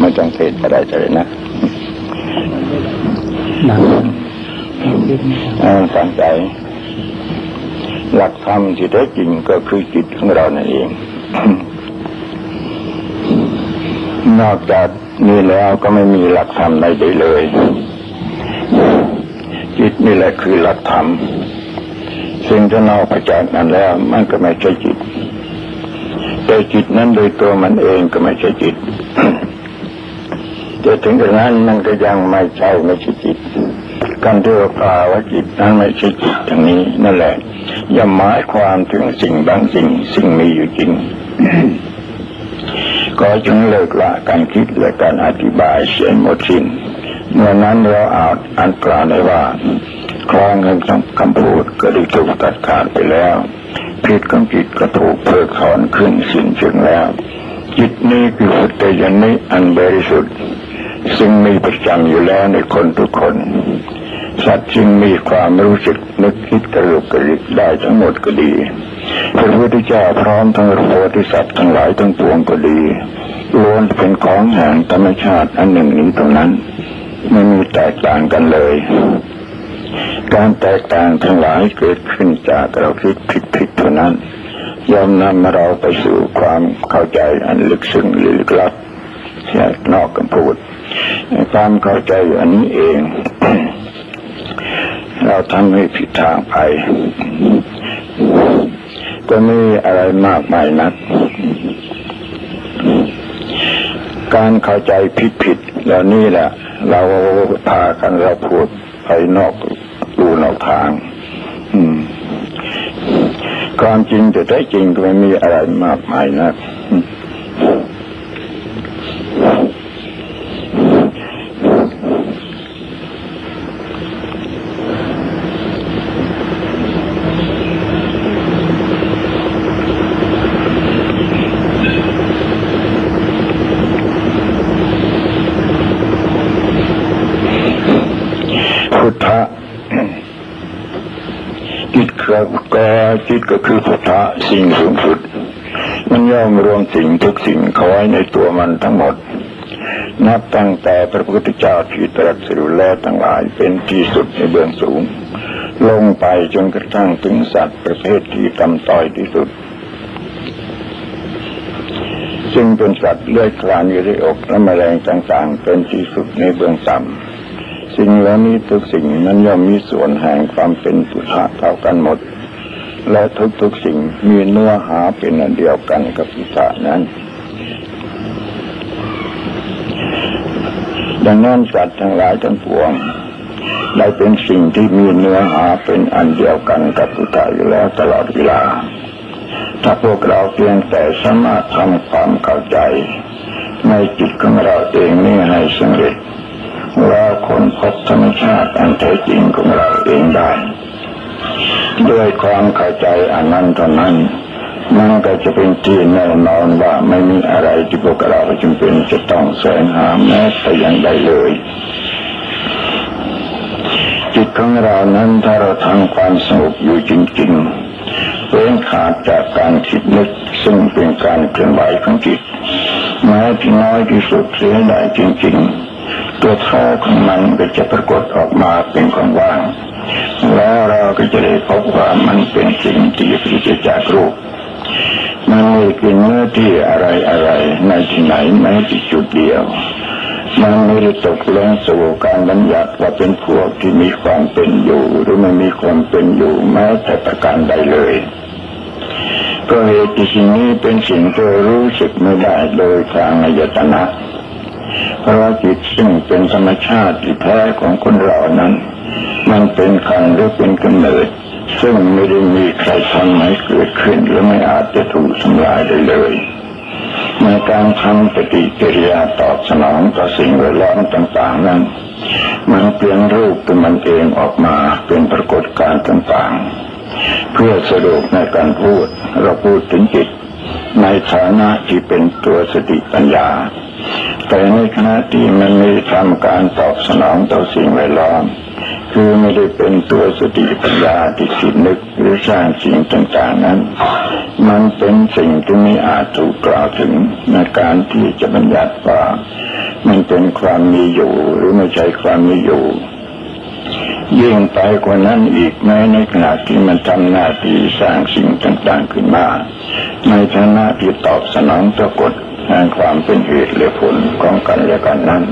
ไม่ต้องเทศอะไรเลยนะหนังอ่าตั้งใจ หลักธรรมที่แท้จริงก็คือจิตของเรานั่นเอง นอกจากนี้แล้วก็ไม่มีหลักธรรมใดๆเลย จิตนี่แหละคือหลักธรรมสิ่งที่นอกไปจากนั้นแล้ว มันก็ไม่ใช่จิตแต่จิตนั้นโดยตัวมันเองก็ไม่ใช่จิต แต่ถึงกระนั้นมันก็ยังไม่ใช่ไม่ใช่จิตการที่เรากล่าวว่าจิตนั้นไม่ใช่จิตอย่างนี้ นั่นแหละย่าหมายความถึงสิ่งบางสิ่งสิ่งมีอยู่จริงก็จึงเลิกละการคิดและการอธิบายเสียหมดสิ้นเมื่อนั้นเราอาจอันกล่าวได้ว่าคลองแห่งคำพูดก็ได้ถูกตัดขาดไปแล้วพิษของจิตก็ถูกเพิกถอนขึ้นสิ้นเชิงแล้ว จิตนี้คือพุทธญาณิอันบริสุทธิ์ ซึ่งมีประจำอยู่แล้วในคนทุกคน สัตว์จึงมีความรู้สึกนึกคิดกระลุกกระดิกได้ทั้งหมดก็ดี พระพุทธเจ้าพร้อมทั้งโพธิสัตว์ทั้งหลายทั้งปวงก็ดีล้วนเป็นของแห่งธรรมชาติอันหนึ่งนี้ตรงนั้น ไม่มีแตกต่างกันเลย การแตกต่างทั้งหลายเกิดขึ้นจากเราคิดผิดผิดเท่านั้นย่อมนำเราไปสู่ความเข้าใจอันลึกซึ้งลึกลับที่นอกกันพูด ความเข้าใจอันนี้เอง เราทำให้ผิดทางไป ก็ไม่มีอะไรมากมายนัก การเข้าใจผิดผิดแล้วนี่แหละ เราพากันเราพูดไปนอกดูนอกทาง อืมความจริงแต่แท้จริงก็ไม่มีอะไรมากมายนัก พุทธะ จิตก็ิตก็คือพุทธะสิ่งสูงสุด มันย่อมรวมสิ่งทุกสิ่งเขาไว้ในตัวมันทั้งหมด นับตั้งแต่พระพุทธเจ้าที่ตรัสรู้แล้วทั้งหลายเป็นที่สุดในเบื้องสูง ลงไปจนกระทั่งถึงสัตว์ประเภทที่ต่ำต้อยที่สุด ซึ่งเป็นสัตว์เลื้อยคลานอยู่ในอกและแมลงต่างๆ เป็นที่สุดในเบื้องต่ำสิ่งเหล่านี้ทุกสิ่งนั้นย่อมมีส่วนแห่งความเป็นพุทธะเท่ากันหมด และทุกๆสิ่งมีเนื้อหาเป็นอันเดียวกันกับพุทธะนั้น ดังนั้นสัตว์ทั้งหลายทั้งปวง ได้เป็นสิ่งที่มีเนื้อหาเป็นอันเดียวกันกับพุทธะอยู่แล้วตลอดเวลา ถ้าพวกเราเพียงแต่สามารถทำความเข้าใจ ในจิตของเราเองนี่ให้สำเร็จเราคนพบธรรมชาติอันแท้จริงของเราเองได้ ด้วยความเข้าใจอันนั้นเท่านั้นมันก็จะเป็นที่แน่นอนว่าไม่มีอะไรที่พวกเราจำเป็นจะต้องแสวงหาแม้แต่อย่างใดเลย จิตของเรานั้นถ้าเราทำความสงบอยู่จริงๆเว้นขาดจากการคิดนึกซึ่งเป็นการเคลื่อนไหวของจิตแม้ที่น้อยที่สุดเสียได้จริง ๆ ตัวท้อของมันก็จะปรากฏออกมาเป็นของว่าง แล้วเราก็จะได้พบว่ามันเป็นสิ่งที่ปริจจากรูปมันไม่เป็นเนื้อที่อะไรอะไรในที่ไหนแม้ที่จุดเดียว มันไม่ได้ตกลงสู่การบัญญัติว่าเป็นพวกที่มีความเป็นอยู่ หรือไม่มีความเป็นอยู่แม้แต่ประการใดเลยก็เหตุที่สิ่งนี้เป็นสิ่งที่รู้สึกไม่ได้โดยทางอายตนะเพราะจิตซึ่งเป็นธรรมชาติที่แท้ของคนเรานั้น มันเป็นขันหรือเป็นกำเนิด ซึ่งไม่ได้มีใครทำให้เกิดขึ้นและไม่อาจจะถูกทำลายได้เลยในการทำปฏิกิริยาตอบสนองต่อสิ่งแวดล้อมต่างๆนั้น มันเปลี่ยนรูปตัวมันเองออกมาเป็นปรากฏการณ์ต่างๆ เพื่อสะดวกในการพูดเราพูดถึงจิต ในฐานะที่เป็นตัวสติปัญญา แต่ในขณะที่มันม่ทำการตอบสนองต่อสิ่งแวดล้อม คือไม่ได้เป็นตัวสติปัญญาที่คิดนึกหรือสร้างสิ่งต่างๆนั้น มันเป็นสิ่งที่ไม่อาจถูกกล่าวถึงในการที่จะบัญญัติว่ามันเป็นความมีอยู่หรือไม่ใช่ความมีอยู่ยิ่งไปกว่านั้นอีกแม้ในขณะที่มันทำหน้าที่สร้างสิ่งต่างๆขึ้นมาในฐานะที่ตอบสนองต่อกฎแห่งความเป็นเหตุและผลของกันและกันนั้น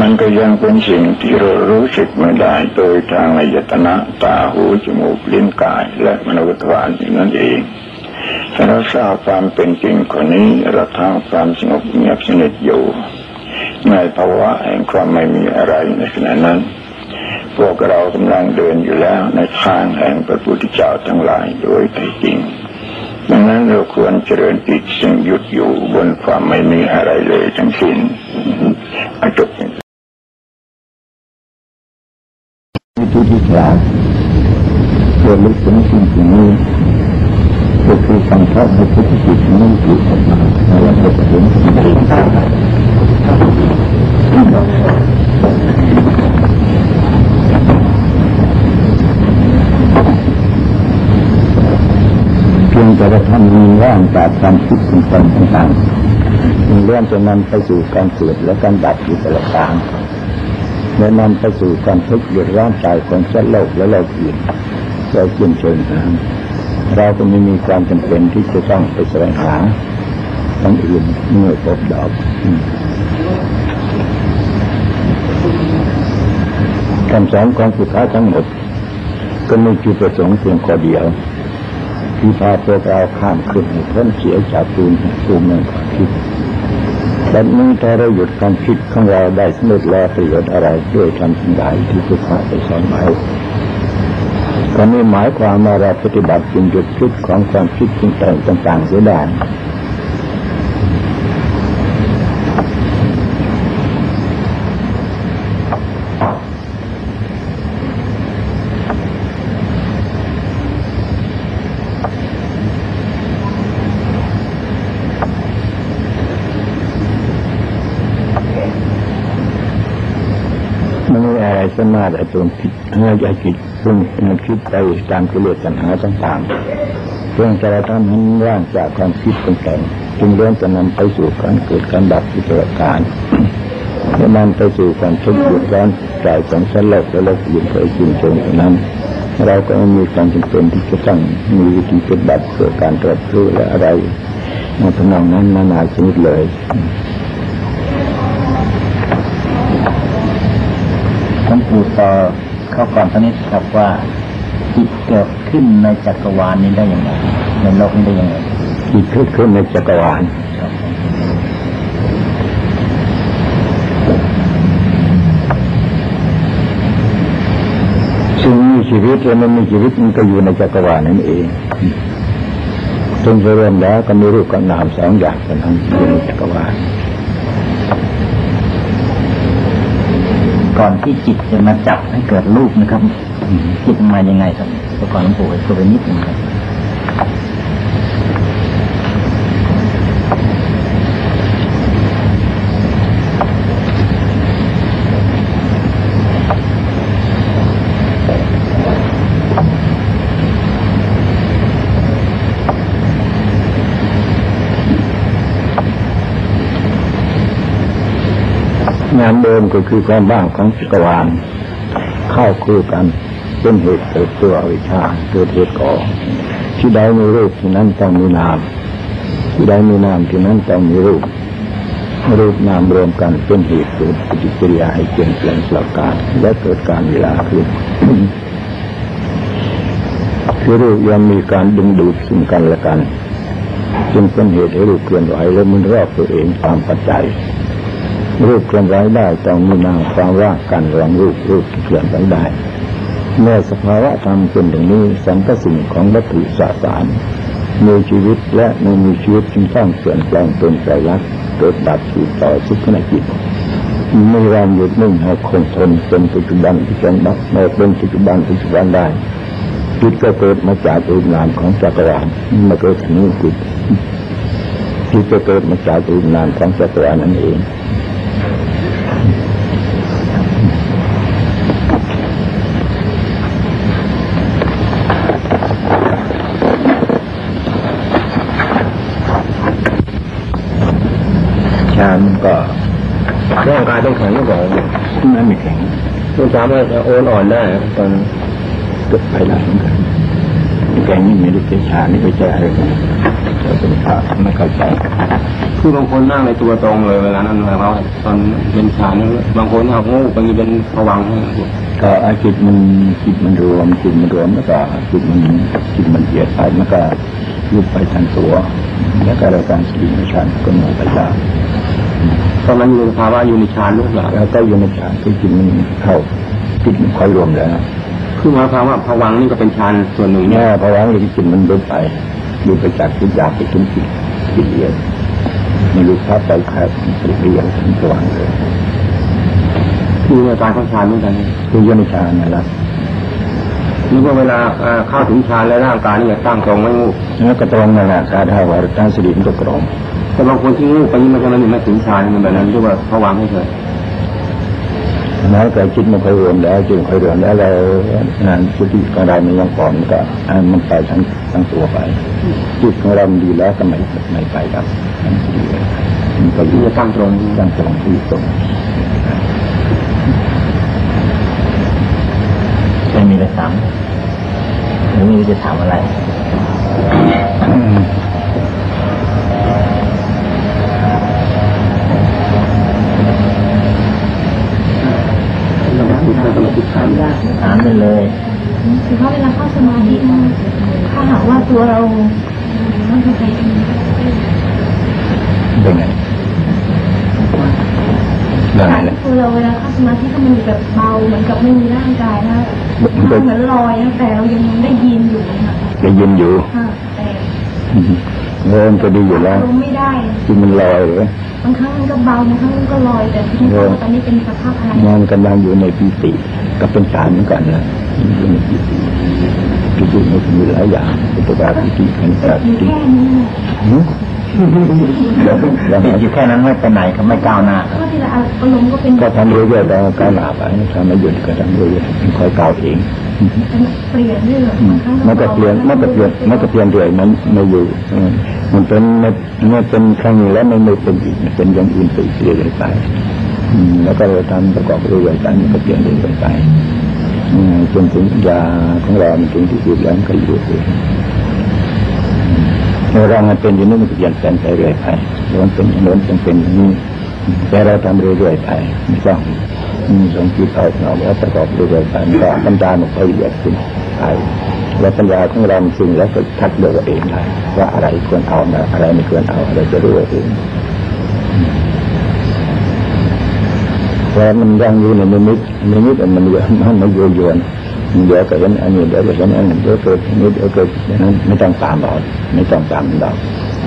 มันก็ยังเป็นสิ่งที่เรารู้สึกไม่ได้โดยทางอายตนะตาหูจมูกลิ้นกายและมโนทวารนั่นเองถ้าเราทราบความเป็นจริงคนนี้เราทางความสงบเงียบสนิทอยู่ในภาวะแห่งความไม่มีอะไรในขณะนั้น พวกเรากำลังเดินอยู่แล้วในทางแห่งพระพุทธเจ้าทั้งหลายโดยแท้จริงดังนั้นเราควรเจริญจิตซึ่งหยุดอยู่บนความไม่มีอะไรเลยทั้งสิ้นอจบ ที่ฉลาดเพื่อลึกถึงสิ่งนี้ก็คือสังเคราะห์ในพุทธจิตนั้นจิตออกมาแล้วก็เห็นสิ่งที่ต่างเพียงแต่ว่าท่านมีร่างจากความคิดของตนต่างๆมีเรื่องจะนำไปสู่การเกิดและการดับอยู่ตลอดกาล และนำไปสู่การทุกข์เดือดร้อนใจของเจ้าโลกและโลกอื่นเราเชื่อเชิญเราก็ไม่มีความจำเป็นที่จะต้องไปแสวงหาทั้งอื่นเมื่อพบดอกคำสอนของสุขาทั้งหมด ก็มีจุดประสงค์เพียงข้อเดียว ที่พาพวกเราข้ามขึ้นพ้นเสียจากตูนตูนในความคิด แต่นี้ถ้าเราหยุดความคิดของเราได้สำเร็จแล้วประโยชน์อะไรด้วยทำสิ่งใดที่พุทธะได้สอนไว้ก็นี่หมายความว่าเราปฏิบัติจึงหยุดคิดของความคิดต่างๆเสียได้ สมาธิตรงคิดให้ใจจิตซึ่งมันคิดไปตามกิเลสตัณหาต่างๆเพื่อจะทำให้ร่างจากความคิดต่างๆจึงเริ่มจะนำไปสู่การเกิดการดับที่ตลอดการและนำไปสู่ความทุกข์เดือดร้อนใจของสัตว์โลกและโลกอื่นเคยชินชงนั้นเราก็ไม่มีความจำเป็นที่จะต้องมีวิธีปฏิบัติเพื่อการตรวจรู้และอะไรในทำนองนั้นนานาชนิดเลย ท่านปู่ต่อเข้าก่อนพนิดครับว่าจิตเกิดขึ้นในจักรวาลนี้ได้อยังไงในโลกนี้ได้อยังไงจิตเกิดขึ้นในจักรวาลสิ่งมีชีวิตและมันมีชีวิตมันก็อยู่ในจักรวาลนั่นเองจนเริ่มแล้วก็มีรูปกับนามสองอย่างเป็นทั้งอยู่ในจักรวาล ก่อนที่จิตจะมาจับให้เกิดรูปนะครับจิตมายังไงครับประกอบหลวงปู่ตัวนิดนึงครับ งานเดิมก็คือความบ้างของจักรวาลเข้าคู่กันเป็นเหตุเกิดตัววิชาเกิดเหตุก่อที่ใดมีรูปที่นั้นต้องมีนาม ที่ใดมีนามที่นั้นต้องมีรูป รูปนามรวมกันเป็นเหตุเกิดปฏิกิริยาให้เปลี่ยนแปลงสลากการและเกิดการเวลาขึ้นคือรูปยังมีการดึงดูดซึ่งกันและกัน จึงเป็นเหตุให้รูปเคลื่อนไหวและมันรอบตัวเองตามปัจจัย รูปเคลื่อนไหวได้ต้องมีนามความว่ากันรองรูปรูปเคลื่อนไหวได้ เมื่อสภาวะธรรมเป็นอย่างนี้สังกสิ่งของวัตถุสสารมีชีวิตและไม่มีชีวิตจึงต้องเปลี่ยนแปลงเป็นไตรลักษณ์เกิดดับสู่ต่อสุขณจิตไม่รามหยุดนิ่งให้คงทนเป็นปัจจุบันที่เป็นบักไม่เป็นปัจจุบันปัจจุบันได้จิตก็เกิดมาจากรูปนามของจักรวาลมาเกิดถึงจิตจิตก็เกิดมาจากรูปนามของจักรวาลนั่นเอง ก็ร่างกายต้องแข็งก่อนนั่นไม่แข็งต้องสามารถโอนอ่อนได้ตอนนั้นก็ไปได้เหมือนกันแกนี่ไม่ได้เป็นชานี่ไปแจ้อะไรกันเราเป็นพระไม่เข้าใจคือบางคนนั่งในตัวตรงเลยเวลานั้นหมายความว่าตอนเป็นฌานนี่บางคนเอางูบางทีเป็นผวังก็อาจิตมันจิตมันรวมจิตมันรวมแล้วก็จิตมันจิตมันเอียดไปมันก็ยุบไปทางตัว แล้วก็ราการสติม่ชันก็หนูไปตาม ตอนนั้นอยู่ในภาวะอยู่ในฌานหรือเปล่าแล้วก็อยู่ในฌานที่จิตมันเข้าจิตมันค่อยรวมแล้วคือหมายความว่าผวังค์นี่ก็เป็นฌานส่วนหนึ่งเนี่เนี่ยยเพราะว่าที่จิตมันรุบไปยุบไปจากจิตหยาบไปถึงจิตจิตละเอียดไม่รู้ภาพใจใครจิตละเอียดถึงสว่างเลยคือในการเข้าฌานเหมือนกันคืออยู่ในฌานนั่นแหละนึกว่าเวลาอ่าเข้าถึงฌานแล้วร่างกายนี่จะตั้งตรงไม่งูแล้วก็ตรงนั่นแหละการถ้าว่าตั้งสติมันก็ตรง แต่บางคนที่งูไปนี่มันจะไม่ถึงฌานมันแบบนั้นเรียกว่าผวังค์ให้เฉยแล้วแต่จิตมันค่อยรวมแล้วจิตค่อยรวมแล้วเรางานสติของเรามันยังก่อนมันก็อ่ามันไปทั้งทั้งตัวไปจิตของเรามันดีแล้วก็ไม่ไม่ไปครับทั้งสติเลยมันก็อที่ยู่จะตั้งตรงตั้งตรงที่ตรงไม่มีอะไรถามหรือไม่รู้จะถามอะไร อืมสมาธิสมาธิฌานถามได้เลยคือว่าเวลาเข้าสมาธิถ้าหากว่าตัวเราไม่เข้าใจเป็นไงเรื่องอะไรนะตัวเราเวลาเข้าสมาธิก็มันแบบเบาเหมือนกับไม่มีร่างกายนะเหมือนลอยนะแต่เรายังได้ยินอยู่นะคะได้ยินอยู่ค่ะแต่อืมเริ่มก็ดีอยู่แล้วลงไม่ได้จิตมันลอยเลย บางครั้งมันก็เบาบางครั้งมันก็ลอยแต่ที่นี่ตอนนี้เป็นสภาพอะไรงานกำลังอยู่ในปีติก็เป็นฌานเหมือนกันนะอยู่ในปีติปีติมันมีหลายอย่างเป็นตัวการปีติเป็นตัวอยู่ปีแค่นี้หืมแล้วแล้วติดอยู่แค่นั้นไม่ไปไหนก็ไม่ก้าวหน้าก็ทีละอารมณ์ก็เป็นก็ทำเรื่อยๆแต่ก้าวหน้าไปถ้าไม่หยุดก็ทำเรื่อยๆมันค่อยก้าวเองเปลี่ยนเรื่องอืมบางครั้งมันก็เปลี่ยนมันก็เปลี่ยนมันก็เปลี่ยนเรื่อยมันไม่อยู่อื มันเป็นไม่ไม่เป็นครั้งนี้แล้วไม่ไม่เป็นอีกเป็นอย่างอื่นไปเรื่อยไปแล้วก็เราทำประกอบเรื่อยๆไปมันก็เปลี่ยนเรื่อยไปจนถึงยาของเรามันถึงที่สุดแล้วมันก็อยู่เองเรามันเป็นอยู่นี้มันเปลี่ยนแปลงไปเรื่อยไปล้วมันเป็นโน้นมันเป็นอย่างนี้แต่เราทำเรื่อยๆไปไม่ต้องอืมสองจิตเอาเอาแล้วประกอบเรื่อยๆไปก็ปัญญามันค่อยละเอียดขึ้น ไปแล้วปัญญาของเรามันซึ่งแล้วก็ทัดเลือกเองได้ว่าอะไรควรเอาอะไรไม่ควรเอาอะไรจะรู้เองเพราะมันยังอยู่ในนิมิตนิมิตมันเยอะมันมันโยโยนเดี๋ยวก็เห็นอันนี้เดี๋ยวก็เห็นอันนี้เดี๋ยวเกิดนิดเดี๋ยวเกิดอย่างนั้นไม่ต้องตามเราไม่ต้องตามเรา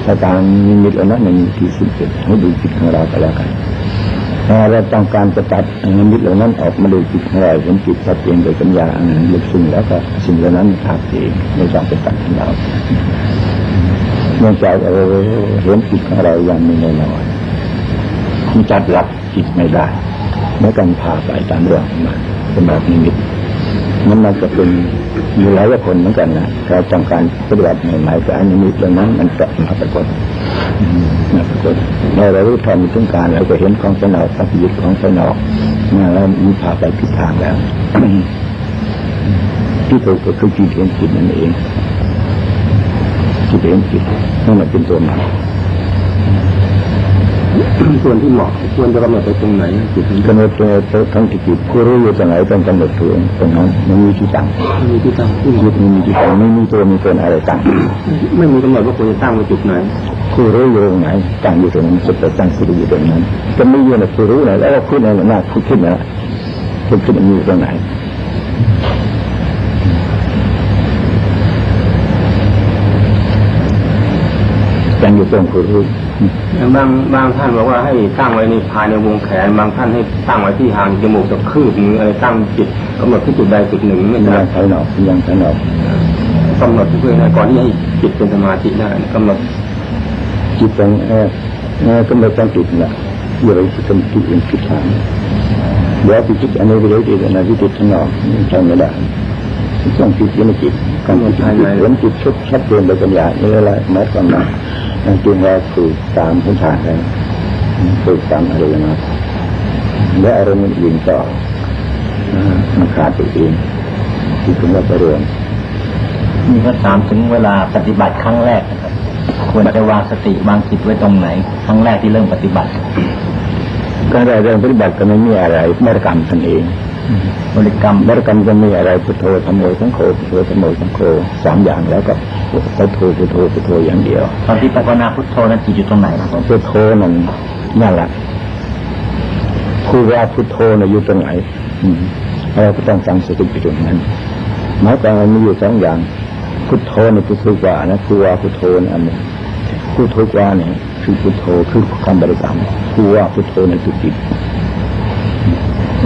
ถ้าตามนิมิตแล้วนั้นมันมีที่สิ้นสุดให้ดูจิตของเราก็แล้วกัน เราต้องการจะตัดนิมิตเหล่านั้นออกมาดูจิตของเราเห็นจิตชัดเจนโดยปัญญาอันนั้นลึกซึ้งแล้วก็สิ่งเหล่านั้นขาดเองไม่ต้องไปตัดของเราเนื่องจากเราเห็นจิตของเราอย่างมีแน่นอนที่จัดหลักจิตไม่ได้ไม่กันพาไปตามเรื่องมันเป็นแบบนิมิตมันมันจะเป็นมีหลายคนเหมือนกันนะเราต้องการปฏิบัติใหม่ๆแต่อันนี้เรื่องนั้นมันจะมาปรากฏ อืมมาปรากฏเมื่อเรารู้ทันถึงการเราก็เห็นของสนอกสัพยิตของสนอกเมื่อเรามีพาไปผิดทางแล้ว ที่ถูกก็คือจิตเห็นจิตนั่นเองจิตเห็นจิตนั่นแหละเป็นตัวมันส่วนที่เหมาะควรจะกำหนดไปตรงไหนจุดนี้กำหนดตัวทั้งที่จิตผู้รู้อยู่ตรงไหนต้องกำหนดตัวตรงนั้นมันมีที่ตั้งมีที่ตั้งจิตมันมีที่ตั้งไม่มีตัวมีตนอะไรตั้งไม่มีกำหนดว่าควรจะตั้งไว้จุดไหน ผู้รู้อยู่ตรงไหนตั้งอยู่ตรงนั้นสุดแต่ตั้งสุดอยู่ตรงนั้นจะไม่อยู่ในผู้รู้ไหนแล้วก็พูดในหน้าพูดขึ้นนะพูดขึ้นมันอยู่ตรงไหนตั้งอยู่ตรงผู้รู้บางบางท่านบอกว่าให้ตั้งไว้ในภายในวงแขน บางท่านให้ตั้งไว้ที่ห่างจมูกกับคืบมืออะไรตั้งจิตกำหนดที่จุดใดจุดหนึ่งไม่ยัใช่งภายนอกยังภายนอกกำหนดเพื่อให้ก่อนที่ให้จิตเป็นสมาธิได้กำหนด จิตเป็นเออเออกำหนดตั้งจิตนะอยู่ในจิตเป็นจิตเป็นจิตทางเดี๋ยวไปจิตอันนี้ไปเลยจิตอันนั้นที่จิตข้งนอกใช้ไม่ได้ต้องจิตยู่ในจิตการจิตเห็นจิตชัดชัดเจนโดยปัญญานี่อะไรหมายความว่าจริงเราฝึกตามพื้นฐานแล้วฝึกตามอะไรนะและอารมณ์อื่นก็มันขาดไปเองที่คุณว่าเจริญมีก็ถามถึงเวลาปฏิบัติครั้งแรกนะครับ ควรจะวางสติวางจิตไว้ตรงไหนครั้งแรกที่เริ่มปฏิบัติการเรื่องปฏิบัติก็ไม่มีอะไรบริกรรมตนเองบริกรรมบริกรรมจะมีอะไรพุทโธธรรมโมสังโฆพุทโธธรรมโมสังโฆสามอย่างแล้วก็พุทโธพุทโธพุทโธอย่างเดียวตอนที่ภาวนาพุทโธนั้นจิตอยู่ตรงไหนครับผมพุทโธนั่นนั่นแหละผู้ว่าพุทโธน่ะอยู่ตรงไหนอืมเราก็ต้องฟังสติอยู่ตรงนั้นหมายความว่ามีอยู่สองอย่างพุทโธนี่คือผู้ว่านะผู้ว่าพุทโธนี่อันหนึง ผู้ทุกว่าเนี่ยคือพุทโธคือคำบริกรรมผู้ว่าพุทโธในี่คือจิต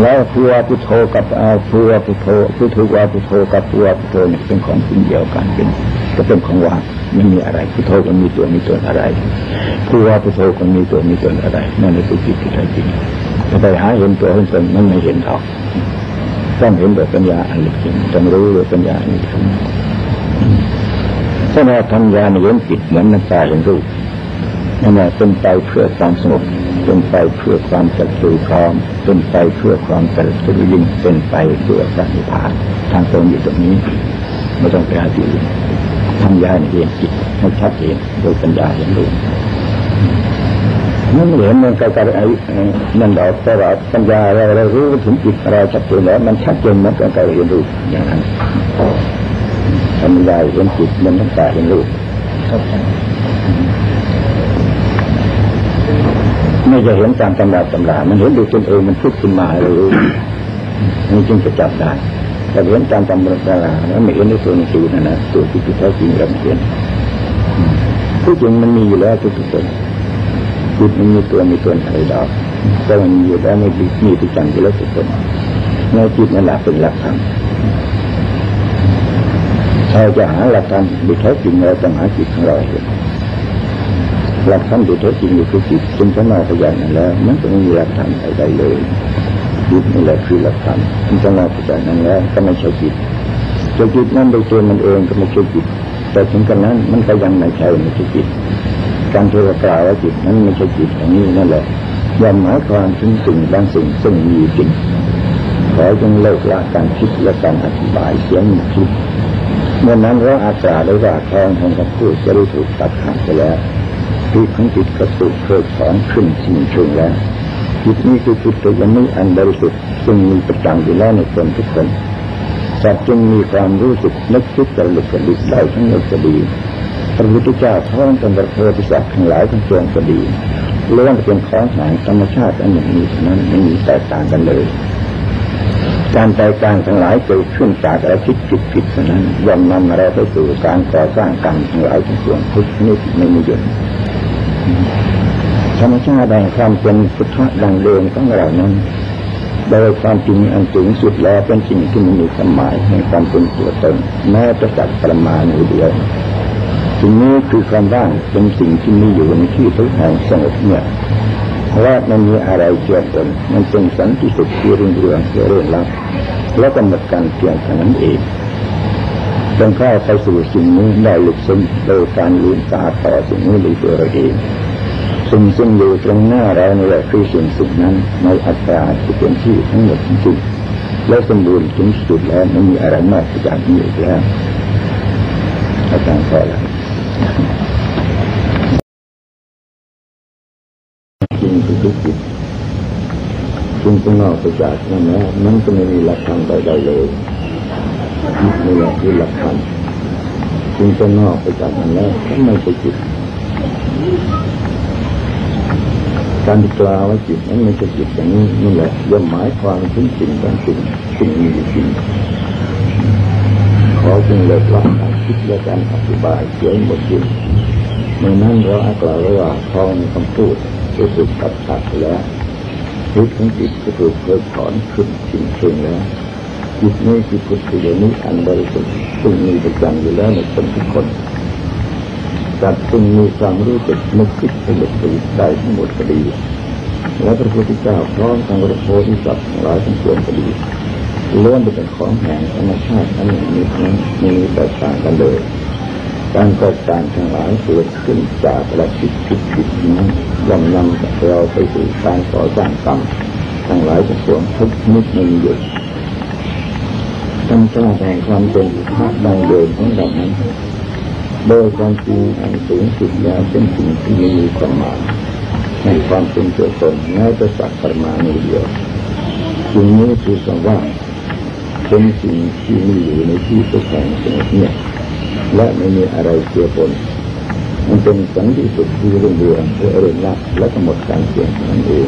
แล้วผู้ว่าพุทโธกับอ่าผู้ว่าพุทโธผู้ทุกว่าพุทโธกับผู้ว่าพุทโธเนี่ยเป็นของสิ่งเดียวกันเป็นก็เป็นของว่างไม่มีอะไรพุทโธก็มีตัวมีตนอะไรผู้ว่าพุทโธก็มีตัวมีตนอะไรนั่นคือจิตที่แท้จริงจะไปหาเห็นตัวเห็นตนมันไม่เห็นหรอกต้องเห็นด้วยปัญญาอันลึกซึ้งต้องรู้ด้วยปัญญาอันลึกซึ้ง ถ้าเราทำญาณเห็นจิตเหมือนน้ำตาเห็นรูปนั่นแหละเป็นไปเพื่อความสงบเป็นไปเพื่อความจัดสือพร้อมเป็นไปเพื่อความสลัดสุริยิ่งเป็นไปเพื่อพระนิพพานทางตรงอยู่ตรงนี้ไม่ต้องไปหาที่อื่นทำยาเห็นจิตให้ชัดเจนโดยปัญญาเห็นรู้มันเหมือนมันกับไอ้นั่นเราแต่เราปัญญาเราเรารู้ถึงจิตเราชัดเจนแล้วมันชัดเจนเหมันกับการเรียนรู้อย่างนั้น ทำยายเห็นจิตมันต้องการเห็นรู้ครับผมไม่จะเห็นตามตำราตำรามันเห็นดูตนเองมันพุดขึ้นมาเรารู้มันจึงจะจับได้แต่เห็นตามตำราตำราแล้วไม่เห็นในตัวหนังสือนั่นนะตัวที่แท้จริงเราเห็นผู้จริงมันมีอยู่แล้วทุกๆคนจิตมันมีตัวมีตนอะไรดอกก็มันมีอยู่แล้วไม่มีมีที่จังอยู่แล้วทุกคนในจิตนั่นแหละเป็นหลักธรรม เราจะหาหลักธรรมที่แท้จริงเราต้องหาจิตของเราเห็นหลักธรรมที่แท้จริงอยู่คือจิตจึงจะมาพยานนั้นแล้วมันก็ไม่มีหลักธรรมใดๆเลยจิตนี่แหละคือหลักธรรมจึงจะมาพยานนั้นแล้วก็ไม่ใช่จิตจะจิตนั้นโดยตัวมันเองก็ไม่ใช่จิตแต่ถึงกันนั้นมันก็ยังไม่ใช่ไม่ใช่จิตการที่เรากล่าวว่าจิตนั้นไม่ใช่จิตอย่างนี้นั่นแหละย่อมหมายความถึงสิ่งบางสิ่งซึ่งมีจริงขอจงเลิกละการคิดและการอธิบายเสียงคิด เมื่อนั้นเราอาจารย์ได้ว่าทองแห่งคำพูดจะได้ถูกตัดขาดไปแล้วจิตของจิตกระตุกเพิกถอนขึ้นชิงชงแล้วจิตนี้คือจิตตัวยังไม่อันบริสุทธิ์ซึ่งมีประจังอยู่แล้วในคนทุกคนสัตว์จึงมีความรู้สึกนึกคิดกระลุกกระดิกได้ทั้งหมดก็ดีพระพุทธเจ้าท้องตำรโพธิสัตว์ทั้งหลายทั้งปวงก็ดีล้วนเป็นของแห่งธรรมชาติอันหนึ่งนี้เท่านั้นไม่มีแตกต่างกันเลย การใจกลางทั้งหลายเกิดขึ้นจากอาคิดผิดผิดนั้นย่อมนำเราไปสู่การก่อสร้างกรรมทั้งหลายทั้งปวงทุกนิดไม่มีหยุดธรรมชาติแห่งความเป็นพุทธะดังเดิมของเรานั้นโดยความจริงอันสูงสุดแล้วเป็นสิ่งที่ม่มีความหมายในความเป็นตัวตนแม้จะจักประมาณอยู่เดียวสิ่งนี้คือความว่างเป็นสิ่งที่มีอยู่ในที่ทุกแห่งสงบเนี่ย เพราะว่ามันมีอะไรเกี่ยวกันมันเป็นสันติสุขที่เรื่องเรื่องเรื่องลับแล้วก็หมดการเพียงแค่นั้นเองจงเข้าไปสู่สิ่งนี้ได้ลึกซึ้งโดยการลืมตาต่อสิ่งนี้ด้วยตัวเราเองสิ่งซึ่งอยู่ตรงหน้าเรานี่แหละคือสิ่งสิ่งนั้นในอัตราที่เป็นที่ทั้งหมดจริงๆและสมบูรณ์ถึงสุดแล้วไม่มีอะไรมากจากนี้อีกแล้วอาจารย์ขอแล้ว งคือทุกจิตจึงจะนอกไปจากนั้นแล้วมันก็ไม่มีหลักธรรมใดๆเลยนี่แหละคือหลักธรรมจึงจะนอกไปจากนั้นแล้วก็ไม่ใช่จิตการที่กล่าวว่าจิตนั้นไม่ใช่จิตอย่างนี้นี่แหละย่อมหมายความถึงสิ่งบางสิ่งสิ่งมีอยู่จริงขอจึงเลิกละการคิดและการอธิบายเสียหมดจริงเมื่อนั้นเราอากล่าวว่าทองคำพูด ก็ถูกตัดขาดแล้วจิตของจิตก็ถูกเพิกถอนขึ้นจริงเชิงแล้วจิตนี้คือพุทธิยนี้อันบริสุทธิ์ซึ่งมีประจำอยู่แล้วในคนทุกคนสัตว์จึงมีความรู้สึกนึกคิดเป็นหลักสูตรได้ทั้งหมดก็ดี และพระพุทธเจ้าพร้อมทางพระโพธิสัตว์ทั้งหลายทั้งปวงก็ดีล้วนเป็นของแห่งธรรมชาติอันหนึ่งนี้นั้นมีแตกต่างกันเลย การแตกต่างทั้งหลายเกิดขึ้นจากหลักคิดผิดผิดนั้น ย่อมนำเราไปสู่การก่อสร้างกรรมทั้งหลายทั้งปวงทุกนิดไม่มีหยุดธรรมชาติแห่งความเป็นพระดังเดิมของเรานั้นโดยความจริงอันสูงสุดแล้วเป็นสิ่งที่ไม่มีความหมายในความเป็นตัวตนแม้แต่สักประมาณเดียวสิ่งนี้คือคำว่าเป็นสิ่งที่มีอยู่ในที่สุดแห่งสงบเงียบและไม่มีอะไรเกี่ยวปน มันเป็นสันติสุขที่รุ่งเรืองและเริงรักและก็หมดการเสี่ยงนั่นเอง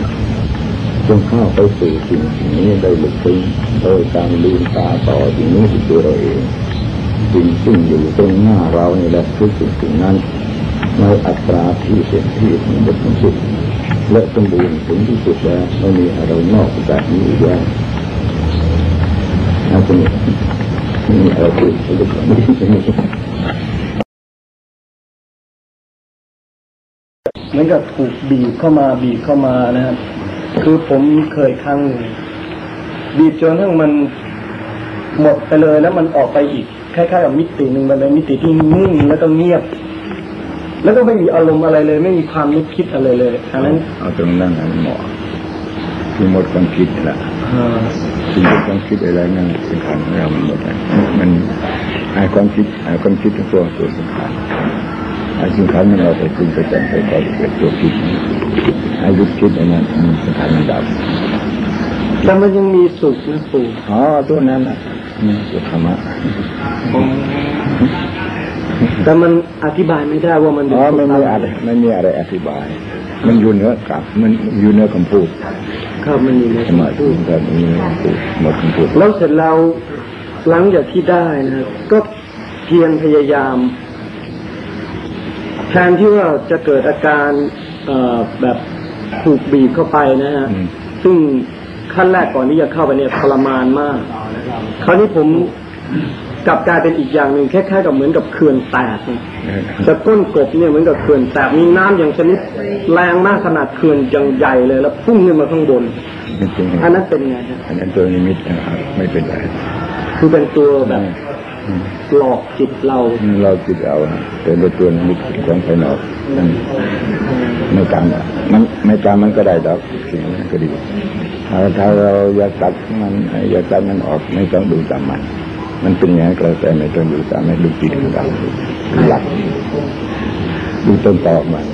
จงเข้าไปสู่สิ่งนี้ได้ลึกซึ้งโดยการลืมตาต่อสิ่งนี้ที่ตัวเราเองสิ่งซึ่งอยู่ตรงหน้าเรานี่แหละคือสิ่งสิ่งนั้นในอัตราที่เป็นที่มันจะถึงสุดและสมบูรณ์ถึงที่สุดแล้วไม่มีอะไรนอกจากนี้อีกแล้วนะคุณไม่อะไรที่จะลึก เหมือนกับถูกบีบเข้ามาบีบเข้ามานะครับ คือผมเคยครั้งหนึ่งบีบจนทั้งมันหมดไปเลยแล้วมันออกไปอีกคล้ายๆกับมิติหนึ่งมันเป็นมิติที่นิ่งแล้วก็เงียบ แล้วก็ไม่มีอารมณ์อะไรเลย ไม่มีความนึกคิดอะไรเลยอันนั้นเอาตรงนั้นอันเหมาะคือหมดความคิดละสิ่งที่ความคิดอะไรนั่นเป็นขันของเรามันหมดมันไอ้ความคิดไอ้ความคิดทั้งตัวตัวเป็นขั อ้สิ่งขันมันเราไปคุณไปแต่งไปก่อเกิดตัวคิดอ้ยุคิดอันนั้นมันเป็นขันมันดับแต่มันยังมีสุขนะปู่อ๋อตัวนั้นน่ะนี่คือธรรมะแต่มันอธิบายไม่ได้ว่ามันอ๋อไม่มีอะไรไม่มีอะไรอธิบาย มันอยู่เหนือกับ มันอยู่เหนือคำพูดครับมันมีในสมาธิมันก็มีเหนือคำพูดหมดคำพูดแล้วเสร็จแล้วหลังจากที่ได้นะครับก็เพียรพยายาม แทนที่ว่าจะเกิดอาการเอ่อแบบถูกบีบเข้าไปนะฮะอืมซึ่งขั้นแรกก่อนที่จะเข้าไปเนี่ยทรมานมาก คราวนี้ผมกลับกลายเป็นอีกอย่างหนึ่งคล้ายๆกับเหมือนกับเขื่อนแตกเนี่ยจะก้นกบเนี่ยเหมือนกับเขื่อนแตกมีน้ำอย่างชนิดแรงมากขนาดเขื่อนยังใหญ่เลยแล้วพุ่งขึ้นมาข้างบนเป็นจริงอันนั้นเป็นไงฮะอันนั้นตัวนิมิตนะครับไม่เป็นไรคือเป็นตัวแบบอืม หลอกจิตเรา เราจิตเอาเป็นตัวนิมิตของภายนอกไม่ตามมันไม่ตามมันก็ได้ดอกสิ่งนั้นก็ดีถ้าถ้าเราอยากตัดมันอยากตัดมันออกไม่ต้องดูตามมัน มันเป็นอย่างนั้นก็แล้วแต่ไม่ต้องดูตามไม่ดูจิตของเราหลักดูต้นตอมัน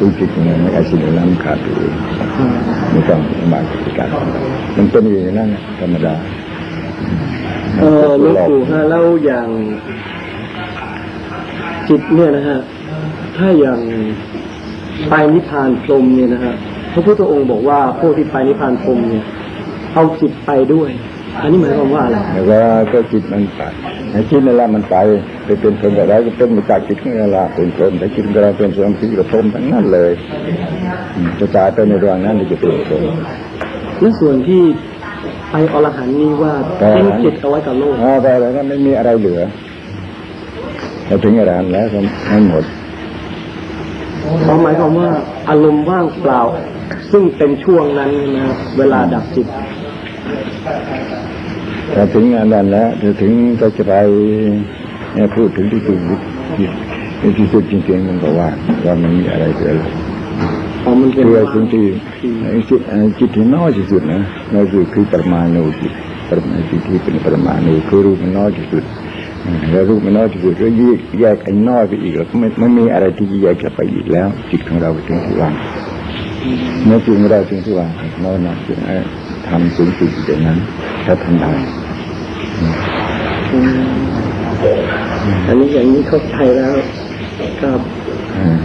ดูจิตของเราไม่อ้สิ่งนั้นขาดตัวไม่ต้องมาจัดการมันเป็นอย่างนั้นธรรมดา เออหลวงปู่ฮะแล้วอย่างจิตเนี่ยนะฮะถ้าอย่างไปนิพพานพรหมเนี่ยนะฮะพระพุทธองค์บอกว่าพวกที่ไปนิพพานพรหมเนี่ยเอาจิตไปด้วย อันนี้หมายความว่าอะไรแล้วก็ก็จิตมันไปไอ้จิตนั่นแหละมันไปไปเป็นคนอะไรก็เป็นมาจากจิตนั่นแหละเป็นคนแต่จิตของเราเป็นสมคิดกับพรหมทั้งนั้นเลยอืมจะตายไปในดวงนั้นจะเป็นคนและส่วนที่ ไปอรหันต์นี่ว่าทิ้งจิตเอาไว้กับโลกอ๋อไปแล้วก็ไม่มีอะไรเหลือเราถึงอรหันต์แล้วก็ไม่หมดเขาหมายความว่าอารมณ์ว่างเปล่า ซึ่งเป็นช่วงนั้นนะครับเวลาดับจิตถ้าถึงอันนั้นแล้วถ้าถึงก็จะไปเนี่ยพูดถึงที่สุดที่ที่สุดจริงๆมันก็ว่าว่ามันมีอะไรเหลือ เลยพอมันเป็นคือว่างสิ่งที่จิตจิตที่น้อยที่สุดนะน้อยที่สุดคือปรมาณูจิตปรมาณูจิตที่เป็นปรมาณูคือรูปมันน้อยที่สุดอืมแล้วรูปมันน้อยที่สุดก็แยกแยกไอ้น้อยไปอีกแล้วก็ไม่ไม่มีอะไรที่จะแยกจะไปอีกแล้ว จิตของเราถึงที่ว่างเมื่อจิตของเราถึงที่ว่างน้อยนะจึงทำสูงสุดอย่างนั้นถ้าทำได้อืมอันนี้อย่างนี้เข้าใจแล้วครับอืม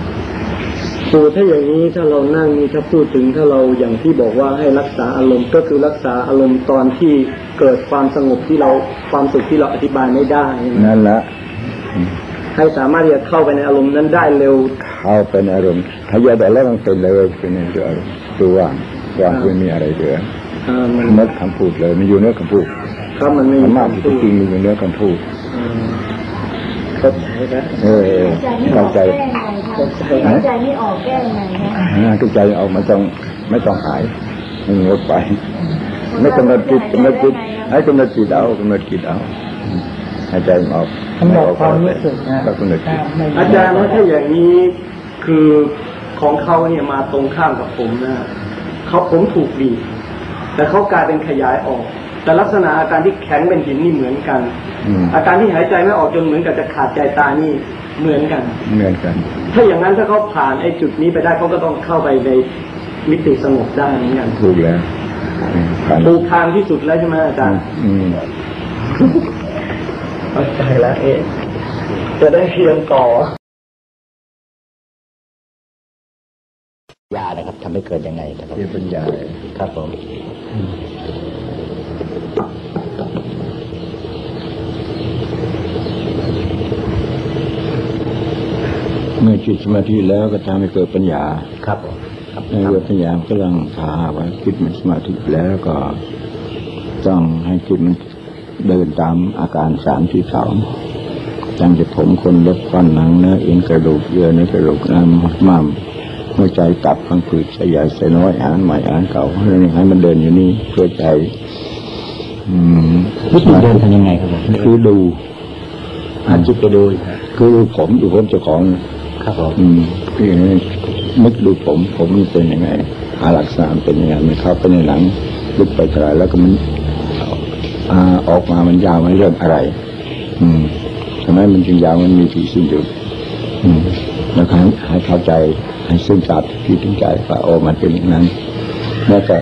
ครูถ้าอย่างนี้ถ้าเรานั่งนี่ถ้าพูดถึงถ้าเราอย่างที่บอกว่าให้รักษาอารมณ์ก็คือรักษาอารมณ์ตอนที่เกิดความสงบที่เราความสุขที่เราอธิบายไม่ได้ใช่ไหมนั่นละให้สามารถที่จะเข้าไปในอารมณ์นั้นได้เร็ว เข้าเป็นอารมณ์ถ้าแยกแต่แล้วมันเป็นเลยเป็นอารมณ์ตัวว่างว่างไม่มีอะไรเหลืออ่ามันเนื้อคำพูดเลยมันอยู่เนื้อคำพูดก็มันไม่ธรมีรมะความที่สุขจริงมันอยู่เนื้อคำพูด อ่าเข้าใจแล้วเออเออเข้าใจเข้าใจหายใจไม่ออกแก้ยังไงคะนะเข้าใจออกไม่ต้องไม่ต้องหายมันงดไปไม่กำหนดจิตกำหนดจิตให้กำหนดจิตเอากำหนดจิตเอาหายใจออกกำหนดความรู้สึกนะก็กำหนดจิตอาจารย์ว่าถ้าอย่างนี้คือของเขาเนี่ยมาตรงข้ามกับผมนะเขาผมถูกบีบแต่เขากลายเป็นขยายออก แต่ลักษณะอาการที่แข็งเป็นหินนี่เหมือนกันอืมอาการที่หายใจไม่ออกจนเหมือนกับจะขาดใจตายนี่เหมือนกัน เหมือนกัน ถ้าอย่างนั้นถ้าเขาผ่านไอ้จุดนี้ไปได้เขาก็ต้องเข้าไปในมิติสงบได้เหมือนกันถูกแล้วอืมผ่านถูกทางที่สุดแล้วใช่ไหมอาจารย์อืมเข้าใจแล้วเอ๊ะจะได้เรียนต่อยานะครับทำให้เกิดยังไงครับเรียนปัญญาครับผม เมื่อจิตสมาธิแล้วก็ทำให้เกิดปัญญา ครับผมครับในเกิดปัญญาก็ลังถาว่าจิตมันสมาธิแล้วก็ต้องให้จิตมันเดินตามอาการสามที่สองตั้งแต่ผมคนเล็บฟันหนังเนื้อเอ็นกระดูกเยื่อในกระดูกน้ำม้ามหัวใจตับพังผืดสยายใส่น้อยอ่านใหม่อ่านเก่าเรื่องนี้ให้มันเดินอยู่นี่เพื่อใจอืมวิธีเดินทำยังไงครับผมคือดูหันจิตไปดูคือดูผมดูผมเจ้าของ ครับผมอืมคือนึกดูผมผมมันเป็นยังไงอาลักษณะมันเป็นยังไงมันเข้าไปในหลังลึกไปเท่าไหรแล้วก็มันอาออกมามันยาวมันเรื่องอะไร อืมทำไมมันจึงยาวมันมีที่สิ้นสุดอืมแล้วก็ให้ให้เข้าใจให้ซึ้งทราบที่ถึงใจว่าโอ้มันเป็นอย่างนั้นแล้วก็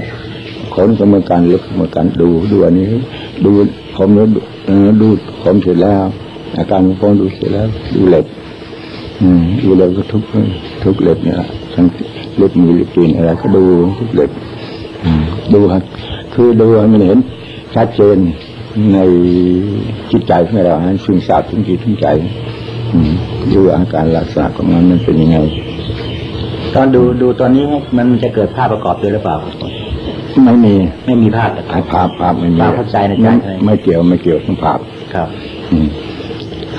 ขนก็เมือนกันลึกเหมือกันดูดูอันนี้ ดูผมแล้วดูเอ่อดูผมเสร็จแล้ว อาการของผมดูเสร็จแล้ว ดูเล็บ อืมดูเล็บก็ทุกทุกเล็บเนี่ยทั้งเล็บมือเล็บตีนอะไรก็ดูทุกเล็บอืมดูครับคือดูให้มันเห็นชัดเจนในจิตใจของเราให้ซึมซาบถึงจิตถึงใจอืมดูอาการลักษณะของมันมันเป็นยังไง ตอนดูดูตอนนี้มันจะเกิดภาพประกอบด้วยหรือเปล่าครับผมไม่มีไม่มีภาพแต่ภาพภาพภาพไม่มีภาพเข้าใจในใจไม่ไม่เกี่ยวไม่เกี่ยวกับภาพครับ อืม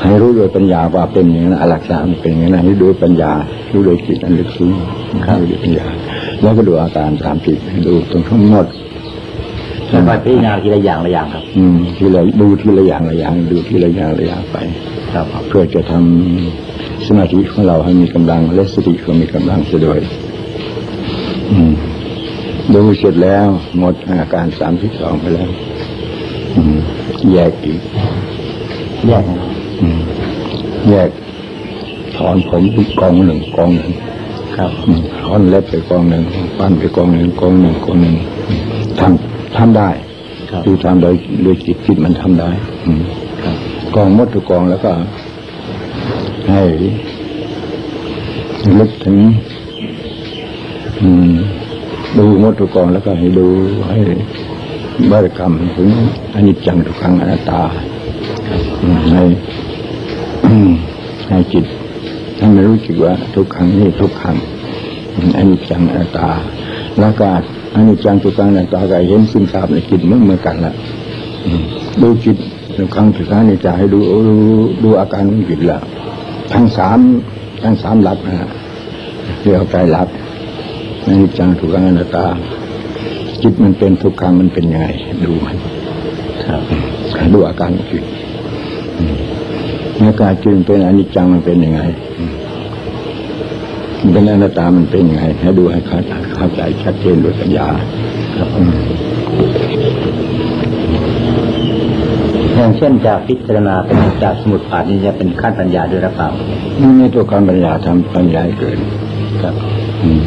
ให้รู้โดยปัญญาว่าเป็นอย่างนั้นอลักษณะมันเป็นอย่างนั้นให้ดูปัญญารู้โดยจิตอันลึกซึ้งรู้โดยปัญญา แล้วก็ดูอาการสามจิตดูตรงทั้งหมดแล้วก็พิจารณาทีละอย่างละอย่างครับ อืมทีละดูทีละอย่างละอย่างดูทีละอย่างละอย่างไปครับเพื่อจะทำสมาธิของเราให้มีกำลังและสติก็มีกำลังเสียด้วยอืมดูเสร็จแล้ว หมดอาการสามที่สองไปแล้วอืมแยกอีกแยกนะครับอืม แยกถอนผมอีกกองหนึ่งกองหนึ่งครับอืมถอนเล็บไปกองหนึ่งปั้นไปกองหนึ่งกองหนึ่งกองหนึ่งอืมทำทำได้ครับคือทำโดยโดยจิตจิตมันทำได้ อืมครับกองหมดทุกกองแล้วก็ ให้ลึกถึง อืมดูหมดทุกกองแล้วก็ให้ดูให้บริกรรมถึงอนิจจังทุกขังอนัตตาอืมให้ ให้จิตให้มันรู้สึกว่าทุกครั้งนี่ทุกครั้งอนิจจังอนัตตาแล้วก็อนิจจังทุกขังอนัตตาก็เห็นซึ่งทราบในจิตเหมื่อนเหมือนกันละอืมดูจิตทุกครั้งทุกครั้งนี่จะให้ดูดูดูอาการของจิตละทั้งสามทั้งสามหลักนะฮะเรียกว่าใจหลักอนิจจังทุกขังอนัตตา จิตมันเป็นทุกครั้งมันเป็นยังไงดูมันครับดูอาการของจิตอืม อาการจิตเป็นอนิจจังมันเป็นยังไงอืมมันเป็นอนัตตามันเป็นยังไงให้ดูให้เข้าเข้าใจชัดเจนด้วยปัญญาครับอืมอย่างเช่นจากพิจารณาเป็นจากสมุดผ่านนี่จะเป็นขั้นปัญญาด้วยหรือเปล่านี่ในตัวการปัญญาทำปัญญาให้เกิดครับอืม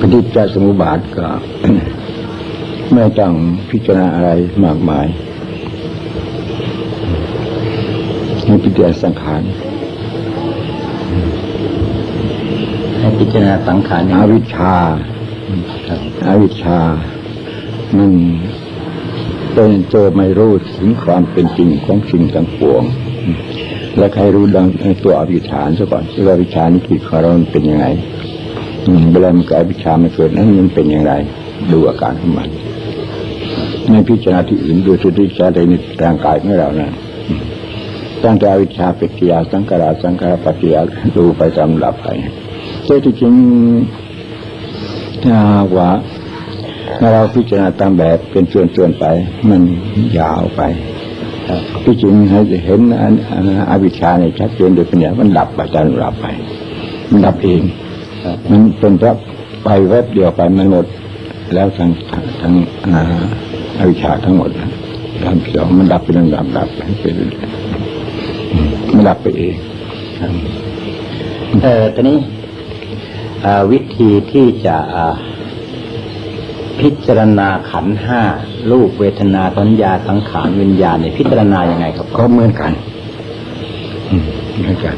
ปฏิจจสมุปบาทก็ ไม่ต้องพิจารณาอะไรมากมาย ให้พิจารณาสังขารให้พิจารณาสังขารอย่างอาเดียววิชชาครับอวิชชามันเป็นตัวไม่รู้ถึงความเป็นจริงของสิ่งทั้งปวง และใครรู้ดังตัวอวิชชาซะก่อนว่าอวิชชานี่คือของเรามันเป็นยังไงอืมเวลามันเกิดอวิชชามันเกิดนั้นมันเป็นอย่างไร ดูอาการของมันไม่พิจารณาที่อื่นดูที่วิชาในร่างกายของเรานะอืม ตั้งแต่อวิชชาป็นกิยาสังขาราสังขารปฏิยาดูไปตามลำดับไปแต่ที่จริงถ้าว่าถ้าเราพิจารณาตามแบบเป็นส่วนๆไป มันยาวไปที่จริงให้เห็นอันอวิชชาในยชัดเจนโดยปัญญามันดับไปจนดับไป มันดับเองมันเป็นราะไปแวบเดียวไปมันหมด แล้วทั้งทั้งอวิชชาทั้งหมดทำสองมันดับเป็นลำดับดับไปเป็นอืม มันดับไปเองเออตอนนี้เอ่อวิธีที่จะอ่าพิจารณาขันธ์ห้ารูปเวทนาสัญญาสังขารวิญญาณเนี่ยพิจารณายังไงครับก็เหมือนกันอืมเหมือนกัน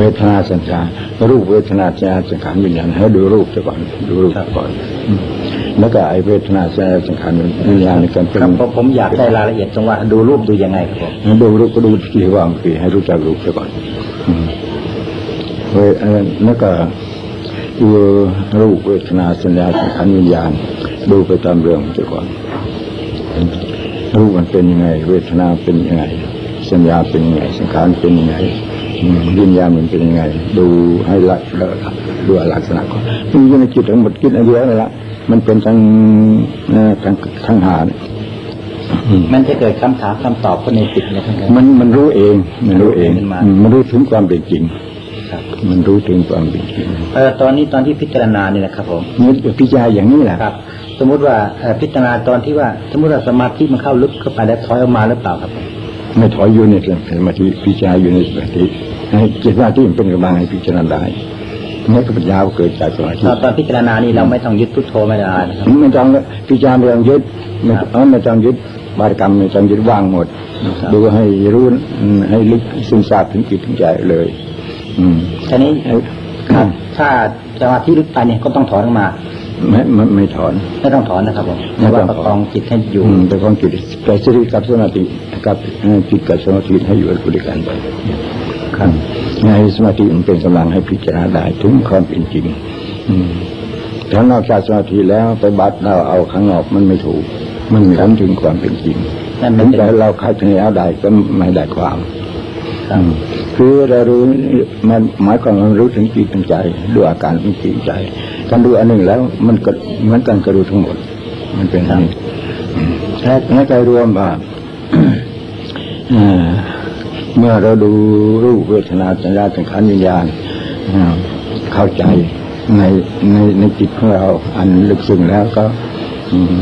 เวทนาสัญญารูปเวทนาสัญญาสังขารวิญญาณให้ดูรูปซะก่อนดูรูปซะก่อนอืม แล้วก็ไอ้เวทนาสัญญาสังขารวิญญาณนี่กันเป็นครับเพราะผมอยากได้รายละเอียดตรงว่าดูรูปดูยังไงครับผมดูรูปก็ดูที่ว่างคือให้รู้จักรูปซะก่อนอืมเวเอ่อแล้วก็ดูรูปเวทนาสัญญาสังขารวิญญาณ ดูไปตามเรื่องซะก่อนรูปมันเป็นยังไง เวทนาเป็นยังไง สัญญาเป็นยังไงสังขารเป็นยังไงอืมวิญญาณมันเป็นยังไง ดูให้ละละดูลักษณะก่อนมันอยู่ในจิตทั้งหมดคิดอันเดียวนั่นแหละ มันเป็นทั้งเอ่อทั้งทั้งหาเนี่ยอืมมันจะเกิดคำถามคำตอบคนในจิตเนี่ยทั้งนั้นมันมันรู้เอง มันรู้เอง มันมาอืมมันรู้ถึงความเป็นจริงครับมันรู้ถึงความเป็นจริงเออตอนนี้ตอนที่พิจารณาเนี่ยนะครับผมนี่พิจารณาอย่างนี้แหละครับ สมมุติว่าเอ่อพิจารณาตอนที่ว่า สมมติว่าสมาธิมันเข้าลึกเข้าไปแล้วถอยออกมาหรือเปล่าครับผมไม่ถอยอยู่ในสมาธิพิจารณาอยู่ในสมาธิให้จิตว่าที่มันเป็นกำลังให้พิจารณาได้ นี่ก็ปัญญาเกิดจากสมาธิตอนตอนพิจารณานี่เราไม่ต้องยึดพุทโธไม่ได้นะครับไม่ต้องพิจารณาไม่ต้องยึดไม่ครับเออไม่ต้องยึดบารกรรมไม่ต้องยึดว่างหมดครับดูให้รู้อืมให้ลึกซึ้งทราบถึงจิตถึงใจเลย อืมทีนี้เอ้ยครับถ้าสมาธิลึกไปเนี่ยก็ต้องถอนออกมาไม่ไม่ไม่ถอนไม่ต้องถอนนะครับผมไม่แต่ต้องถอนว่าประคองจิตให้อยู่อืมแต่ความจิตแต่สติกับสมาธิกับเอ่อจิตกับสมาธิให้อยู่ด้วยกันไปครับ ในสมาธิมันเป็นกำลังให้พิจารณาได้ถึงความเป็นจริง อืมถ้านอกจากสมาธิแล้วไปบัดเราเอาข้างนอกมันไม่ถูก มันไม่รู้ถึงความเป็นจริงถึงแต่เราคาดเนเอได้ก็ไม่ได้ความคือเรารู้มันหมายความว่ามันรู้ถึงจิตถึงใจด้วยอาการของจิตใจการดูอันหนึ่งแล้วมันก็เหมือนกันกระดูทั้งหมด มันเป็นอันนี้อืมและในใจรวมว่า เอ่อเมื่อเราดูรูปเวทนาสัญญาสังขารวิญญาณอ่าเข้าใจในในในจิตของเราอันลึกซึ้งแล้วก็อืม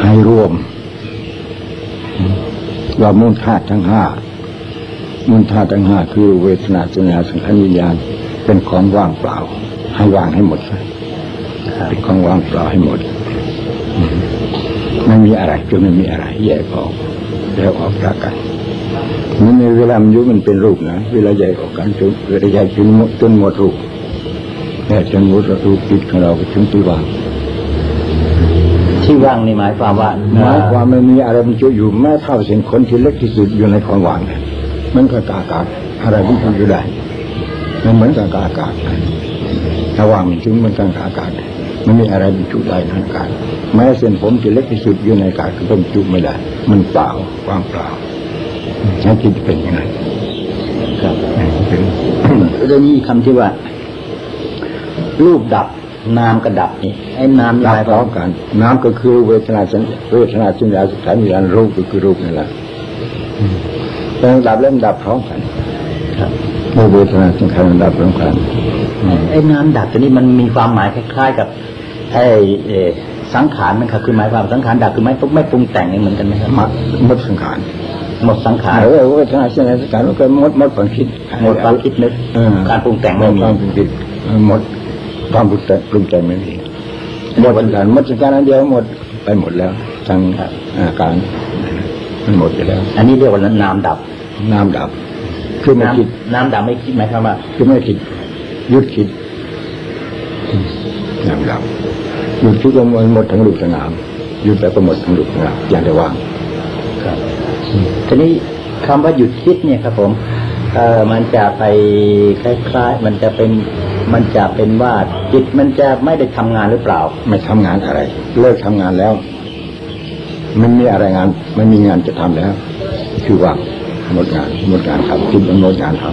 ให้รวมอืมว่ามูลธาตุทั้งห้ามูลธาตุทั้งห้าคือเวทนาสัญญาสังขารวิญญาณ เป็นของว่างเปล่า ให้ว่างให้หมดซะครับเป็นของว่างเปล่าให้หมดอืมไม่มีอะไรคือไม่มีอะไรแยกออกแยกออกจากกัน มันในเวลามันอยุมันเป็นรูปนะ เวลาแยกออกกันจนเวลาแยกจนหมดจนหมดรูปแยกจนหมดรูปจิตของเราก็ถึงที่ว่างที่ว่างนี่หมายความว่าหมายความไม่มีอะไรมันจุอยู่แม้เท่าเส้นขนที่เล็กที่สุดอยู่ในของว่างเนี่ยมันก็กาอากาศอะไรมันก็อยู่ได้มันเหมือนกับกาอากาศถ้าว่างมันถึงมันกับกาอากาศมันมีอะไรมันจุได้ในอากาศแม้เส้นผมที่เล็กที่สุดอยู่ในอากาศก็ต้องจุไม่ได้ มันเปล่าว่างเปล่า นั่นจิตเป็นยังไงครับเป็นเรื่องนี้คำที่ว่า รูปดับนามกระดับนี่ไอ้นามดับลายพร้อมกันน้ำก็คือเวทนาสัญเวทนาสัญญาสังขารวิญญาณรูปก็คือรูปนั่นแหละแต่ดับแล้วมันดับพร้อมกันครับเมื่อเวทนาสังขารมันดับพร้อมกันไอ้นามดับตัวนี้มันมีความหมายคล้าย ๆ กับไอ้เอ่อสังขารมันครับคือหมายความสังขารดับคือไม่ไม่ปรุงแต่งนี่เหมือนกันไหมครับมัดมดสังขาร หมดสังขารเออเวทนาสัญญาสังขารมันก็มดมดความคิดหมดความคิดนึกเออการปรุงแต่งไม่มีความคิดหมดความปรุงแต่งปรุงแต่งไม่มีหมดสังขารหมดสังขารอันเดียวหมดไปหมดแล้วทั้งอาการมันหมดไปแล้ว อันนี้เรียกว่านามดับน้ำดับ คือไม่คิดน้ำน้ำดับไม่คิดหมายความว่าคือไม่คิดหยุดคิดน้ำดับหยุดคิดก็มันหมดทั้งรูปทั้งนามหยุดแล้วก็หมดทั้งรูปทั้งนามอย่างได้ว่างครับ ทีนี้คำว่าหยุดคิดเนี่ยครับผมเอ่อมันจะไปคล้ายๆ มันจะเป็นมันจะเป็นว่าจิตมันจะไม่ได้ทำงานหรือเปล่า ไม่ทำงานอะไร เลิกทำงานแล้ว มันมีอะไรงานไม่มีงานจะทำแล้ว คือว่างหมดงานหมดงานทำจิตมันหมดงานท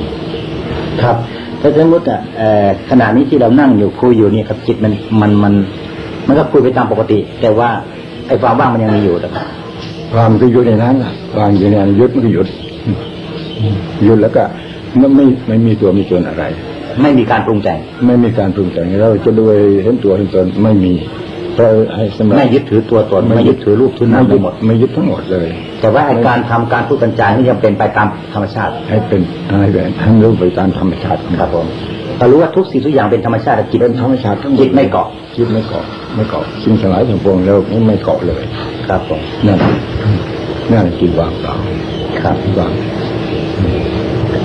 ำครับถ้าสมมติอะเอ่อขณะนี้ที่เรานั่งอยู่คุยอยู่เนี่ยครับจิตมันมันมัน มันก็คุยไปตามปกติ แต่ว่าไอ้ความว่างมันยังมีอยู่นะครับ ความก็หยุดในนั้นน่ะวางอยู่ในนั้นหยุดมันก็หยุดหยุดแล้วก็ไม่ไม่ไม่มีตัวมีตนอะไร ไม่มีการปรุงแต่งไม่มีการปรุงแต่งเราจะด้วยเห็นตัวเห็นตนไม่มีเพราะให้สำหรับไม่ยึดถือตัวตนไม่ยึดถือรูปทุนนามไม่ไปยึดหมดไม่ยึดทั้งหมดเลย แต่ว่าไอ้การทำการพูดกันจานี่ยังเป็นไปตามธรรมชาติ ให้เป็นให้เป็นทั้งรู้ไปตามธรรมชาติของครับผมเรารู้ว่าทุกสิ่งทุกอย่างเป็นธรรมชาติแต่จิตเป็นธรรมชาติทั้งหมดจิตไม่เกาะจิตไม่เกาะ ไม่เกาะสิ่งทั้งหลายทั้งปวงเราไม่เกาะเลย ครับผมนั่นนั่นคือว่างเปล่าครับว่าง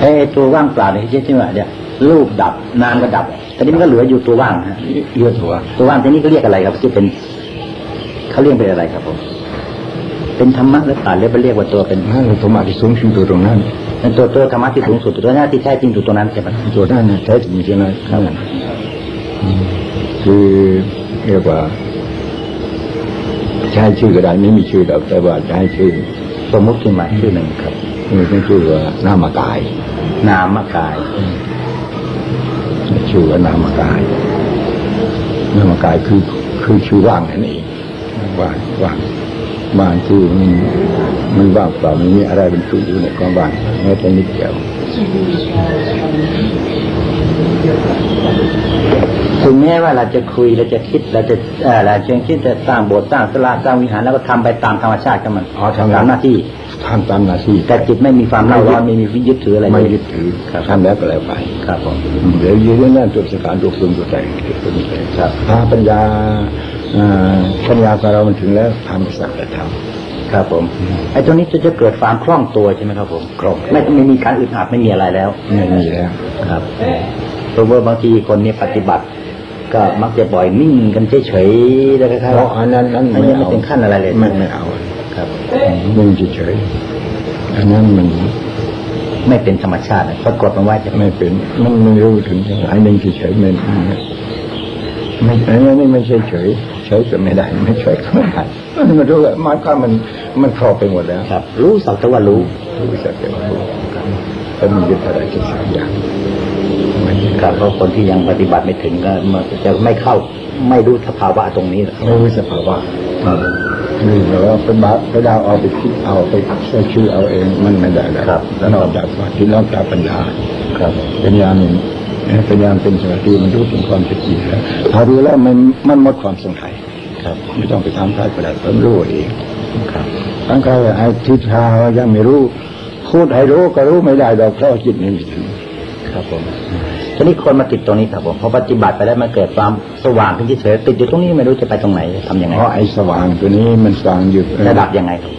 ไอ้ตัวว่างเปล่าเนี่ยที่ที่ว่าเนี่ยรูปดับนามก็ดับแต่นี้มันก็เหลืออยู่ตัวว่างฮะเยอะถั่วตัวว่างที่นี่ก็เรียกอะไรครับที่เป็นเขาเรียกเป็นอะไรครับผมเป็นธรรมะหรือเปล่าหรือไปเรียกว่าตัวเป็นนั่นคือธรรมะที่สูงสุดตัวตรงนั้นเป็นตัวตัวธรรมะที่สูงสุดตัวหน้าที่แท้จริงอยู่ตรงนั้นใช่ไหมตัวนั้นน่ะแท้จริงใช่ไหมครับคือ เรียกว่าจะให้ชื่อก็ได้ไม่มีชื่อหรอกแต่ว่าจะให้ชื่อ สมมติขึ้นมาชื่อหนึ่งครับนี่เป็นชื่อว่านามกาย นามกาย ชื่อว่านามกาย นามกายคือคือชื่อว่างนั่นเองว่างว่างว่างคือมันมันว่างเปล่าไม่มีอะไรเป็นตัวอยู่ในความว่างแม้แต่นิดเดียว ถึงแม้ว่าเราจะคุยเราจะคิดเราจะเออเราจะคิดจะสร้างโบสถ์สร้างศาลาสร้างวิหารแล้วก็ทำไปตามธรรมชาติของมันอ๋อทำตามหน้าที่ทำตามหน้าที่ แต่จิตไม่มีความเล่าร้อนไม่มีวิยึดถืออะไรไม่เลยยึดถือทำแล้วก็แล้วไปครับผมเดี๋ยวยืนนั่นตัวสการตัวปรุงตัวแต่งตัวนี้ไปครับถ้าปัญญาอ่าปัญญาของเรามันถึงแล้วทำสักแต่ทครับผมไอ้ตัวนี้จะจะเกิดความคล่องตัวใช่ไหมครับผมคล่องไม่ไม่มีการอึดอัดไม่มีอะไรแล้วำไม่มีแล้วครับ เพราะว่าบางทีคนนี้ปฏิบัติ ก็มักจะบ่อยนิ่งกันเฉยๆแล้วก็เพราะอันนั้นนั้นอันนี้ไม่ถึงขั้นอะไรเลยไม่ไม่เอาครับนิ่งเฉยๆอันนั้นมันไม่เป็นธรรมชาตินะปรากฏมันว่าจะไม่เป็น มันไม่รู้ถึงไอ้นิ่งเฉยๆไม่ไม่ไอ้นี่ไม่ใช่เฉยเฉยก็ไม่ได้ ไม่เฉยก็ไม่ได้มันรู้ว่ามันก็มันมันครอบไปหมดแล้วครับ รู้สักแต่ว่ารู้รู้สักแต่ว่ารู้ก็มียึดอะไรแค่สามอย่างไม่ยึด ครับเพราะคนที่ยังปฏิบัติไม่ถึงก็มันจะไม่เข้าไม่รู้สภาวะตรงนี้หรอกไม่รู้สภาวะนี่เราเป็นบาไปดาวเอาไปคิดเอาไปใช้ชื่อเอาเองมันไม่ได้แล้วแล้วนอกจากว่าที่นอกจากปัญญาครับปัญญานี่ปัญญาเป็นสมาธิมันรู้ถึงความเป็นจริงแล้วถ้ารู้แล้วมันมันหมดความสงสัยครับ ไม่ต้องไปทำใครก็ได้ผมรู้เองครับทั้งใครไอ้ทิศทางยังไม่รู้พูดให้รู้ก็รู้ไม่ได้ดอกเพราะจิตมันไม่ถึงครับผมที นี้คนมาติดตรงนี้ครับผมพอปฏิบัติไปแล้วมันเกิดความสว่างขึ้นเฉยๆติดอยู่ตรงนี้ไม่รู้จะไปตรงไหนทำยังไงเพราะไอ้สว่างตัวนี้มันสว่างอยู่จะดับยังไงครับ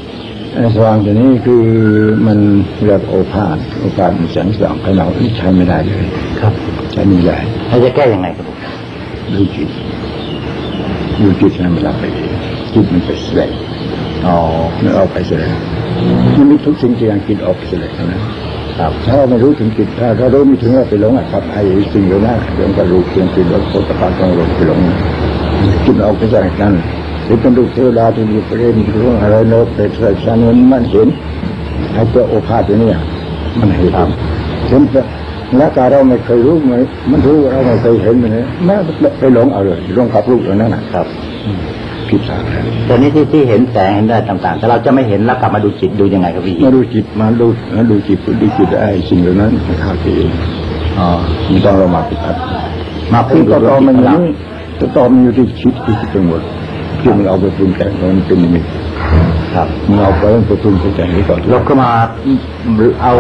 ไอ้สว่างตัวนี้คือมันเรียกโอภาสโอภาสมันแสงสว่างให้เราใช้ไม่ได้เลยครับใช้ไม่ได้เราจะแก้ยังไงครับผมดูจิตดูจิตให้มันรับไปเองจิตมันไปแสดงอ๋อมันออกไปแสดงมันมีทุกสิ่งที่ยังจิตออกไปแสดงนะครับ ถ้าเราไม่รู้ถึงจิตถ้าเรารู้ไม่ถึงเราไปหลงอะครับไอ้สิ่งเหล่านั้นเรื่องกระดูกเรื่องจิตแล้วโคตรปานของเราไปหลงจิตออกไปแสดงนั้นหรือเป็นลูกเทวดาที่มีประเด็นเรื่องอะไรโน้ตแต่ใส่ชันมันมันเห็นไอ้ตัวโอภาสตัวเนี้มันเห็นเห็นแล้วการเราไม่เคยรู้มันมันรู้เราไม่เคยเห็นมันแม้ไปหลงเอาเลยหลงกับลูกเหล่านั้นนะครับ ผิดทางแล้วตอนนี้ที่ที่เห็นแสงเห็นได้ต่างๆ แต่เราจะไม่เห็นแล้วกลับมาดูจิตดูยังไงครับพี่มาดูจิตมาดูมาดูจิตดูจิตไอ้สิ่งเหล่านั้นมันเข้าไปเองอ๋อมันต้องเรามาปฏิบัติมาพูที่ดต่อต่อมันอย่างนี้นี้ต่อต่อมันอยู่ที่คิดที่คิดทั้งหมดที่มันเอาไปปรุงแต่งมันเป็นนิมิตครับมันเอาไปไปปรุงไปแต่งที่ก่อนเราก็มาเอา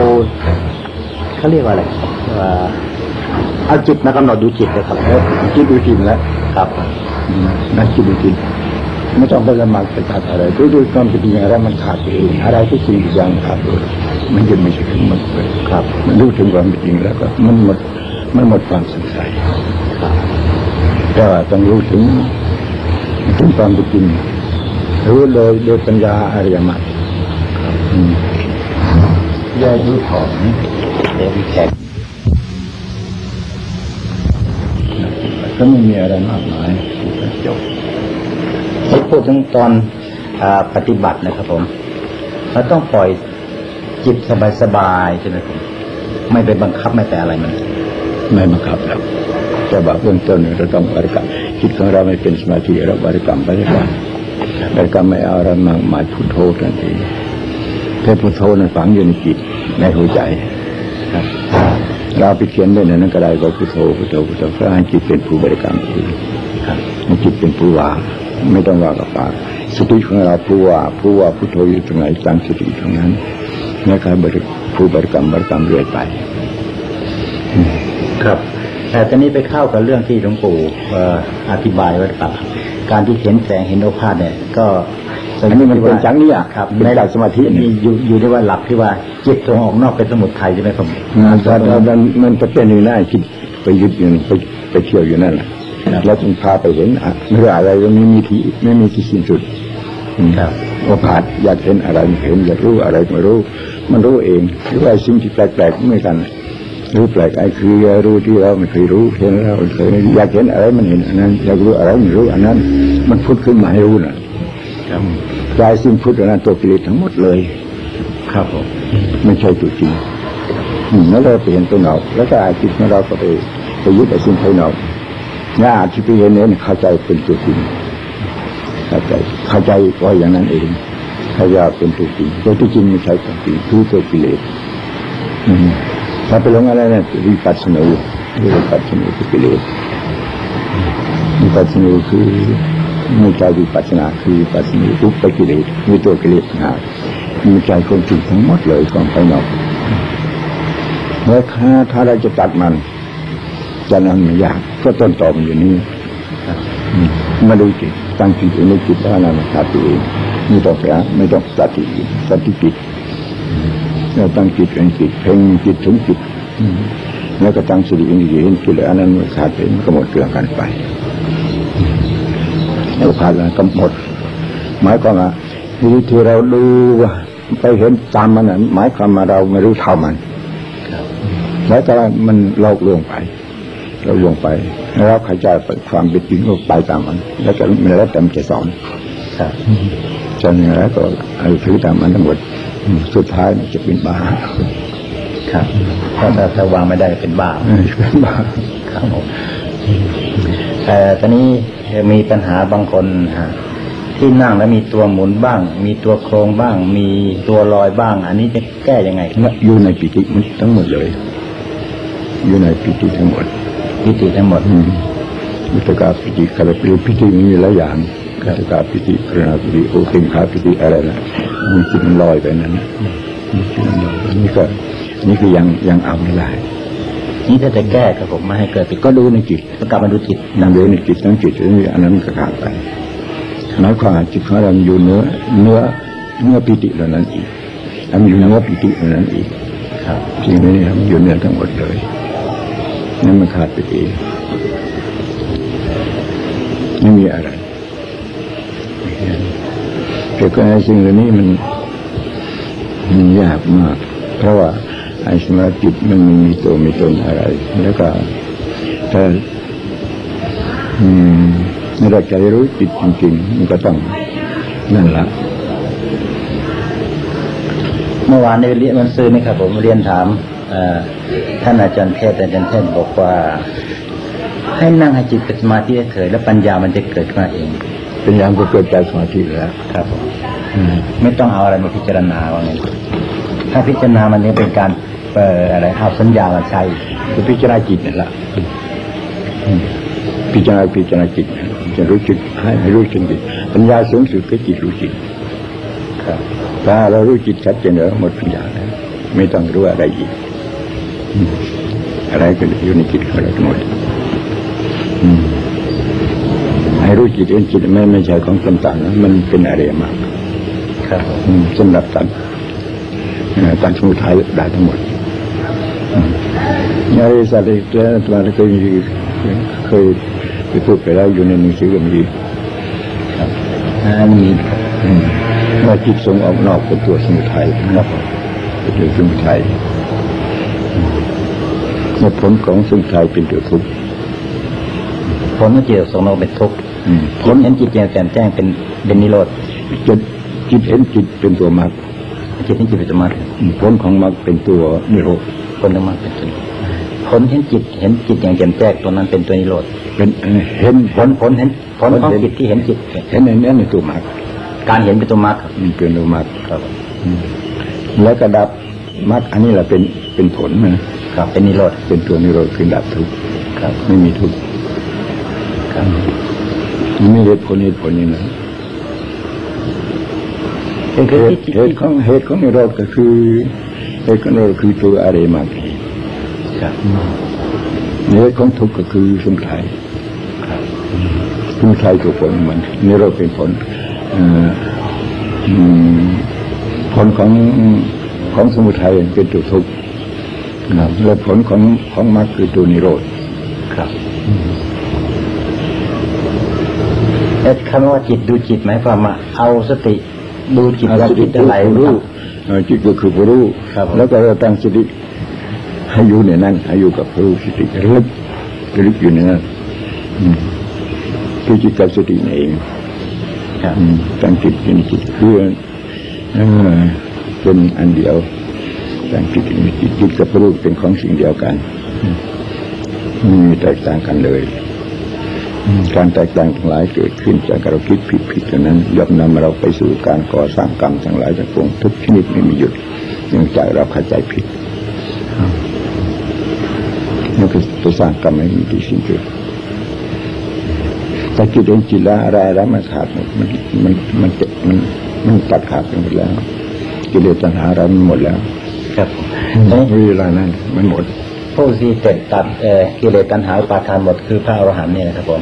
เขาเรียกว่าอะไรเอ่อเอาจิตมากำหนดดูจิตเลยครับแล้วคิดดูจิตแล้วครับนั่นคิดดูจิต ไม่ต้องไปละหมาดไปตัดอะไรดูดูความเป็นจริงอะไรมันขาดไปเองอะไรที่สิ่งที่ยังขาดเลยมันยังไม่ใช่ถึงหมดเลยครับ มันรู้ถึงความเป็นจริงแล้วก็มันหมดมันหมดความสงสัยครับแต่ว่าต้องรู้ถึงถึงความเป็นจริงรู้โดยโดยปัญญาอริยมรรคอืมแยกรู้ถอนเดี๋ยวพี่แขกก็ไม่มีอะไรมากมายจบ ที่พูดถึงตอนอปฏิบัตินะครับผมเราต้องปล่อยจิตสบายๆใช่ไหมผมไม่ไปบังคับไม่ไปอะไรมัน ไม่บังคับแล้วแต่ว่าเบื้องต้นเราต้องบริกรรมจิตของเราไม่เป็นสมาธิเราบริกรรมไปก่อนบริกรรมไม่เอาอะไรมากมายพุทโธทันทีแค่พุทโธนั้นฝังอยู่ในจิตในหัวใจครับเราไปเขียนได้ในนั้นก็ได้ก็พุทโธพุทโธพุทโธเพื่อให้จิตเป็นผู้บริกรรมเองครับให้จิตเป็นผู้ว่า ไม่ต้องว่ากับปากสติของเราผู้ว่าผู้ว่าพุทโธอยู่ตรงไหนตั้งสติตรงนั้นแล้วก็บริผู้บริกรรมบริกรรมเรื่อยไป ครับแต่ตอนนี้ไปเข้ากับเรื่องที่หลวงปู่เอ่ออธิบายไว้ครับการที่เห็นแสงเห็นโอภาสเนี่ย ก็อันนี้มันเป็นจังเนี่ยครับเป็นจากสมาธิเนี่ยอยู่อยู่ที่ว่าหลักที่ว่าจิตตรงออกนอกเป็นสมุทไทยใช่ไหมครับถ้าถ้ามันมันจะเป็นอยู่หน้าคิดไปยึดอยู่ไปไปเที่ยวอยู่นั่นแหละ แล้วจึงพาไปเห็นอะไม่รู้อะไรก็ไม่มีที่ไม่มีที่สิ้นสุดครับโอกาสอยากเห็นอะไรมันเห็นอยากรู้อะไรไม่รู้ มันรู้เองหรือว่าสิ่งที่แปลกๆไม่กันรู้แปลกไอ้คือรู้ที่เราไม่เคยรู้เห็นแล้วไม่เคยอยากเห็นอะไรมันเห็นอันนั้น อยากรู้อะไรไม่รู้อันนั้น มันพุดขึ้นมาให้รู้น่ะครับกลายสิ่งพุทธอันนั้นตัวกิเลสทั้งหมดเลย ครับผมไม่ใช่ตัวจริงอืมแล้วเราไปเห็นตัวนอกแล้วก็อาจิตของเราก็ไปไปยึดไอ้สิ่งภายนอก งาที่ไปเห็นเนี่ยเข้าใจเป็นตัวจริงเข้าใจเข้าใจว่าอย่างนั้นเองเขาใจว่าเป็นตัวจริงตัวที่จริงไม่ใช่ตัวจริงคือตัวกิเลสถ้าไปลงอะไรเนี่ยวิปัสสนูวิปัสสนูคือกิเลสวิปัสสนูคือไม่ใช่วิปัสสนาคือวิปัสสนูทุกไปกิเลสมีตัวกิเลสนะมีใจคนจริงทั้งหมดเลยของภายนอกเมื่อถ้าถ้าเราจะตัดมัน จะนั้นไม่ยากเพราะต้นตอมันอยู่นี่อืมมาดูจิตตั้งจิตอยู่ในจิตแล้วนั่นมันขาดตัวเองไม่ต้องไปอะไม่ต้องสติสติจิตเราตั้งจิตเป็นจิตเพ่งจิตถึงจิตอืมแล้วก็ตั้งสติอยู่เห็นจิตแล้วอันนั้นมันขาดไปมันก็หมดเรื่องกันไปแล้วขาดแล้วก็หมดหมายความว่าที่ที่เราดูว่าไปเห็นตามมันนั้นหมายความว่าเราไม่รู้เท่ามันครับแล้วแต่ว่ามันหลอกลวงไป เราลวงไป แล้วเราเข้าใจไปความเป็นจริงก็ไปตามมัน แล้วก็มันแล้วแต่มันจะสอนครับจนอย่างแล้วก็ไอ้ถือตามมันทั้งหมดอืมสุดท้ายมันจะเป็นบ้าครับถ้าถ้าถ้าวางไม่ได้เป็นบ้าเออเป็นบ้าครับผมแต่ตอนนี้มีปัญหาบางคนฮะที่นั่งแล้วมีตัวหมุนบ้าง มีตัวโครงบ้าง มีตัวลอยบ้าง อันนี้จะแก้ยังไงครับและอยู่ในปิติมันทั้งหมดเลย อยู่ในปิติทั้งหมด พิธีทั้งหมดอืมวิตกาปิติคาราปิติปิติมีหลายอย่างวิตกาปิติกรณาปิติโอเิงคาปิติอะไรนะมันจิตมันลอยไปนั้นนะมันจิตมันลอยไปนี่ก็ นี่คือยังยังเอาไม่ได้นี่ถ้าจะแก้ครับผมไม่ให้เกิดปิดก็ดูในจิตก็กลับมาดูจิตนั่งดูในจิตทั้งจิตนี่อันนั้นก็ขาดไปหมายความว่าจิตของเราอยู่เนื้อ เนื้อเนื้อปิติเหล่านั้นอีกอันอยู่เนื้อปิติเหล่านั้นอีก ครับสิ่งนี้มันอยู่เนื้อทั้งหมดเลย นั่นมันขาดไปเองไม่มีอะไรแต่ก็ไอ้สิ่งเหล่านี้มันมันยากมาก เพราะว่าไอ้สมาธิมันไม่มีตัวมีตนอะไร แล้วก็ถ้าอืมเราจะรู้จิตจริงๆมันก็ต้องนั่นละเมื่อวานในเรียนมันซื้อนี่ครับ ผมเรียนถามอ่อ ท่านอาจารย์เทศอาจารย์เทศบอกว่า ให้นั่งให้จิตเป็นสมาธิเฉยๆแล้วปัญญามันจะเกิดขึ้นมาเองเป็นอย่างก็เกิดจากสมาธิแล้วครับผมไม่ต้องเอาอะไรมาพิจารณาว่าไงนถ้าพิจารณามันจะเป็นการเอ่ออะไรเอาสัญญามาใช้ก็พิจารณาจิตนั่นแหละอืมพิจารณาพิจารณาจิตจะรู้จิตให้ให้รู้จิตปัญญาสูงสุดก็จิตรู้จิตครับถ้าเรารู้จิตชัดเจนแล้วหมดปัญญาแล้วไม่ต้องรู้อะไรอีก อืมอะไรก็อยู่ในจิตของเราทั้งหมดอืมให้รู้จิตเองจิตไม่ไม่ใช่ของต่างๆนะมันเป็นอะไรมาก ครับผมอืมสำหรับตัดเอ่อตัดสมุทัยได้ทั้งหมดอืมในสัตว์อีกแล้วอาตมาเคยมีเคยไปพูดไปแล้วอยู่ในหนังสือก็มีครับอันนี้อืมว่าจิตทรงออกนอกเป็นตัวสมุทัยนะครับเป็นตัวสมุทัยอืม เมื่อผลของสมุทัยเป็นตัวทุกข์ผลของจิตสงเราเป็นทุกข์อืมผลเห็นจิตแจ่มแจ่มแจ้งเป็นเป็นนิโรธจิตจิตเห็นจิตเป็นตัวมรรคจิตเห็นจิตเป็นสมาธิอืมผลของมรรคเป็นตัวนิโรธผลของมันเป็นตัวผลเห็นจิตเห็นจิตอย่างแจ่มแจ้งตัวนั้นเป็นตัวนิโรธเป็นเอ่อเห็นผลผลเห็นผลของจิตที่เห็นจิตเห็นในนี้ในตัวมรรคการเห็นเป็นตัวมรรคครับมันเป็นตัวมรรคครับอืมแล้วก็ดับมรรคอันนี้แหละเป็นเป็นผลนะ ครับครับเป็นนิโรธเป็นตัวนิโรธคือดับทุกข์ครับ ไม่มีทุกข์ครับมันไม่เหตุผลเหตุผลนี่นะคือคือเหตุที่เหตุของเหตุของนิโรธก็คือเหตุของนิโรธคือตัวอริยมรรคครับเหตุของทุกข์ก็คือสมุทัยครับสมุทัยคือผลมันนิโรธเป็นผลเอ่ออืมผลของของสมุทัยเป็นตัวทุกข์ ครับและผลของของมรรคคือตัวนิโรธครับเอ๊ะคำว่าจิตดูจิตหมายความว่าเอาสติดูจิตว่าจิตอะไรผู้รู้เอ่อจิตก็คือผู้รู้ครับผมแล้วก็เราตั้งสติให้อยู่ในนั้นให้อยู่กับผู้รู้สติระลึกระลึกอยู่ในนั้นอืมคือจิตกับสตินี่เองครับอืมตั้งจิตอยู่ในจิตคือเอ่อเป็นอันเดียว ตั้งจิตอยู่ในจิตจิตกับผู้รู้เป็นของสิ่งเดียวกันอืมไม่มีแตกต่างกันเลยอืมการแตกต่างทั้งหลายเกิดขึ้นจากเราคิดผิดผิดเท่านั้นย่อมนำเราไปสู่การก่อสร้างกรรมทั้งหลายทั้งปวงทุกชนิดไม่มีหยุดเนื่องจากเราเข้าใจผิดนั่นคือไปสร้างกรรมไม่มีที่สิ้นสุดแต่จิตเองจิตละอะไรอะไรมันขาดหมดมันมันมันจะมันมันตัดขาดไปหมดแล้วกิเลสตัณหาเรามันหมดแล้ว ครับผมไม่เอ๊ะเวลานั้นมันหมดผู้ที่เสร็จตัดเอ่อกิเลสตัณหาอุปาทานหมดคือพระอรหันต์เนี่ยนะครับผม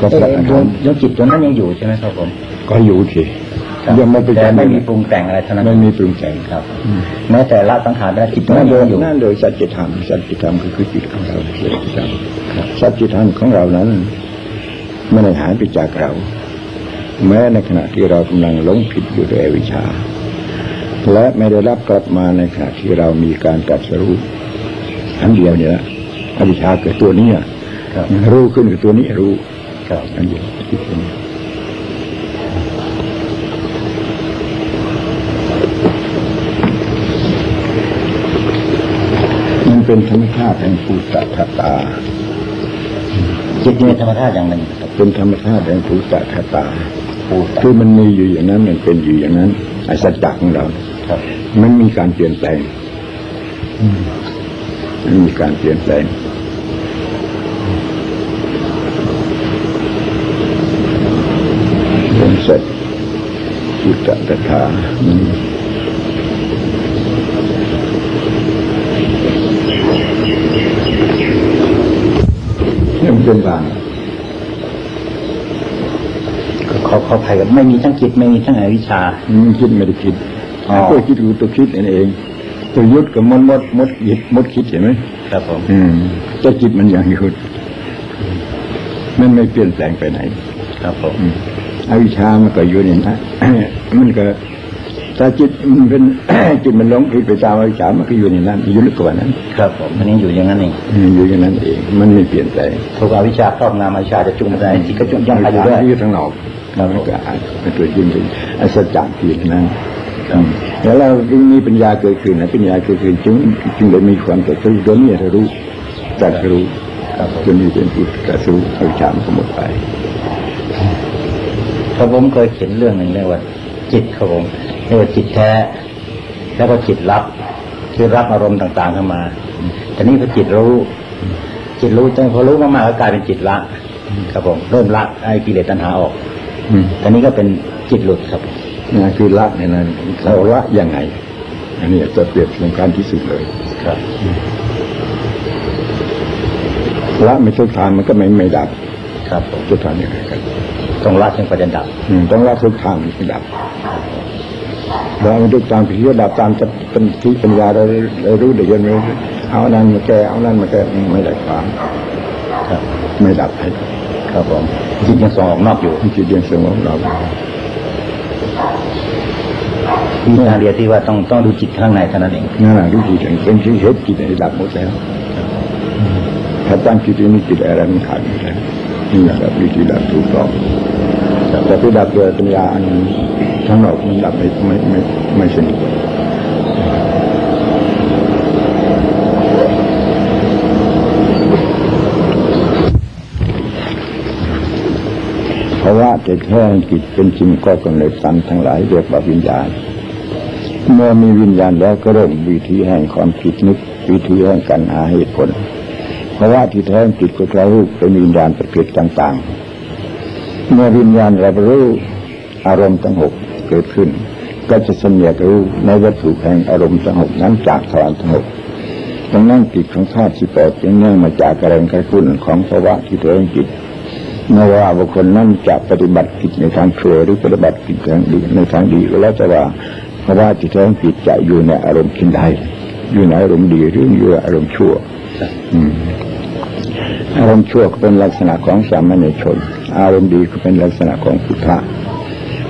ก็พระอรหันต์เอ๊ะดวงดวงจิตตัวนั้นยังอยู่ใช่ไหมครับผม ก็อยู่สิครับยังไม่ไปแต่จากไม่มีปรุงแต่งอะไรเท่านั้นไม่มีปรุงแต่งครับแม้แต่ละสังขารและจิตตัวนั่นั้นนโดยัยงอยู่นั่นโดยสัจธรรมสัจธรรมก็คือจิตของเราสัจธรรมสัจธรรมของเรานั้นไม่ได้หายไปจากเรา แม้ในขณะที่เรากำลังหลงผิดอยู่ด้วยอวิชชา และไม่ได้รับกลับมาในขณะที่เรามีการตรัดสรู้อันเดียวเนี่ยนะอวิชชาเกิดตัวนี้อะครับรู้ขึ้นกับตัวนี้รู้ครับอันเดียวจิตตัวนี้มันเป็นธรรมชาติแห่งภูตทัตตาจิตนี่เป็นธรรมชาติอย่างหนึ่งครับเป็นธรรมชาติแห่งภูตทัตตาคือมันมีอยู่อย่างนั้นมันเป็นอยู่อย่างนั้นไอ้สัจจะของเราครับ มันมีการเปลี่ยนแปลงมันมีการเปลี่ยนแปลงเป็นเสร็จจิตตถามันเนี่ยมันเป็นบางขอขออภัยกับไม่มีทั้งจิตไม่มีทั้งอวิชชามันคิดไม่ได้คิดอ๋อ ตัวคิดคือตัวคิดนั่นเอง ตัวยุดกับมดมดมดหยิบมดคิดเห็นไหมครับผมอืมแต่จิตมันยังหยุดมันไม่เปลี่ยนแปลงไปไหน ครับผมอืมอวิชชามันก็อยู่นี่นะมันก็ถ้าจิตมันเป็นจิตมันหลงผิดไปตามอวิชชามันก็อยู่ในนั้นอยู่ลึกกว่านั้น ครับผมมันยังอยู่อย่างนั้นเองอืมอยู่อย่างนั้นเอง มันไม่เปลี่ยนแปลงถูกอวิชชาครอบงำอวิชชาจะจุ่มใจจิตก็จุ่มย่ำไปอยู่ด้วยอยู่ข้างนอกแล้วมันก็อาจเป็นตัวจริงเป็นอัศจรรย์ที่นั้นอืม แล้วเราจึงมีปัญญาเกิดขึ้นนะปัญญาเกิดขึ้นจึงจึงได้มีความตรัดรู้ตัวนี้เรารู้ตรัดรู้ครับผมตัวนี้เป็นผู้ตรัดรู้อวิชชามันก็หมดไปเพราะผมเคยเขียนเรื่องหนึ่งเรียกว่า จิตครับผมเรียกว่าจิตแท้ แล้วก็จิตรับคือรับอารมณ์ต่างๆเข้ามา แต่นี่พอจิตรู้ จิตรู้แต่พอรู้มากๆก็กลายเป็นจิตละ ครับผมเริ่มละไอ้กิเลสตัณหาออกอืมแต่นี่ก็เป็นจิตหลุดครับ นะคือละในนั้นเราละยังไง อันนี้จะเปรียบสำคัญที่สุดเลยครับละไม่ทุกทางมันก็ไม่ไม่ดับ ครับผมทุกทางยังไงกันต้องละจนกว่าจะดับอืมต้องละทุกทางมันไม่ดับละไม่ทุกทางที่จะดับตามจะเป็นที่ปัญญาเราเรารู้เดี๋ยวยันรู้เอาอันนั้นมาแก้เอานั้นมาแก้ไม่ได้ความครับ ไม่ดับให้ครับผมจิตยังส่งออกนอกอยู่มันจิตยังสงบเรา มีทางเดียวที่ว่าต้องต้องดูจิตข้างในเท่านั้นเองนั่นแหละรู้จิตเป็นเหตุจิตให้ดับหมดแล้วถ้าตั้งจิตนี้จิตอะไรมันขาดหมดแล้วนี่แหละครับวิธีดับถูกต้องแต่ไปดับโดยปัญญาอันข้างนอกมันดับไม่ไม่ไม่ไม่สนิทเพราะว่าแต่แท้จิตเป็นสิ่งก็กำเนิดสันทั้งหลายเรียกว่าวิญญาณ เมื่อมีวิญญาณแล้วก็เริ่มวิธีแห่งความคิดนึกวิธีแห่งการหาเหตุผล เพราะว่าที่แท้จิตก็จะรู้เป็นวิญญาณประเภทต่างๆ เมื่อวิญญาณรับรู้อารมณ์ทั้งหกเกิดขึ้น ก็จะสำเนียกรู้ในวัตถุแห่งอารมณ์ทั้งหกนั้นจากทวารทั้งหกดังนั้นจิตของธาตุสิบแปดจึงเนื่องมาจากแรงกระตุ้นของภาวะที่แท้จิตไม่ว่าบุคคลนั้นจะปฏิบัติกิจในทางชั่วหรือปฏิบัติกิจทางดีในทางดีก็แล้วแต่ว่า ภาะวะที่แท้จิตจะอยู่ในอารมณ์ชิ้นใดอยู่ในอารมณ์ดีหรืออยู่ในอารมณ์ชั่วอารมณ์ชั่วก็เป็นลักษณะของสามัญชน อารมณ์ดีก็เป็นลักษณะของพุทธะ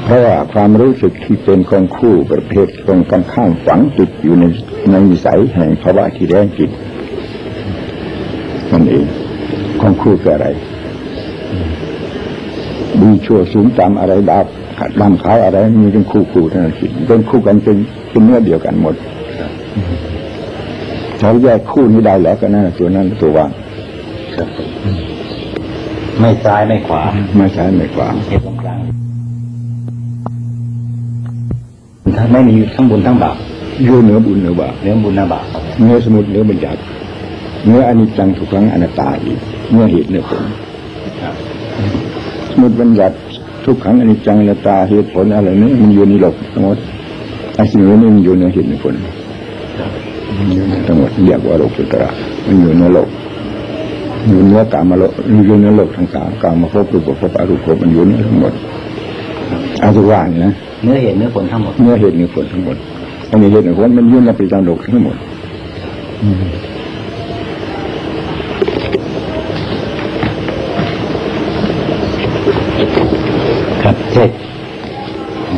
เพราะว่าความรู้สึกที่เป็นของคู่ประเภทตรงกันข้ามฝังติดอยู่ในในนิสัยแห่งภาวะที่แรงจิตนั่นเองของคู่คืออะไรดีชั่วสูงต่ำอะไรดา บดำขาวอะไรมีเป็นคู่คู่ทั้งนั้นสิเป็นคู่กันเป็นเป็นเนื้อเดียวกันหมดถ้าแยกคู่นี้ได้แล้วก็นั่นตัวนั้นตัวว่างครับไม่ซ้ายไม่ขวา ไม่ใช่ไม่ขวางเหตุตรงกลางถ้าไม่มีทั้งบุญทั้งบาปอยู่เหนือบุญเหนือบาปเนื้อบุญหน้าบาปครับเนื้อสมุดเนื้อบัญญัติเนื้ออนิจจังทุกครั้งอนัตตาอีกเนื้อเหตุเนื้อผลครับสมุดบัญญัติ ทุกครั้งอนิจจังอนัตตาเหตุผลอะไรนี้มันอยู่ในโลกทั้งหมดไอ้สิ่งเหล่านี้มันอยู่ในเหตุในผลมันอยู่ในทั้งหมดเรียกว่าโลกุตระมันอยู่ในโลกอยู่เนื้อกามาโลกอยู่ในโลกทั้งสามกามาภพรูปภพอรูปภพมันอยู่ในทั้งหมดอาสุวานนะเนื้อเหตุเนื้อผลทั้งหมดเนื้อเหตุเนื้อผลทั้งหมดอันนี้เหตุเนื้อผลมันอยู่ในประจำโลกทั้งหมด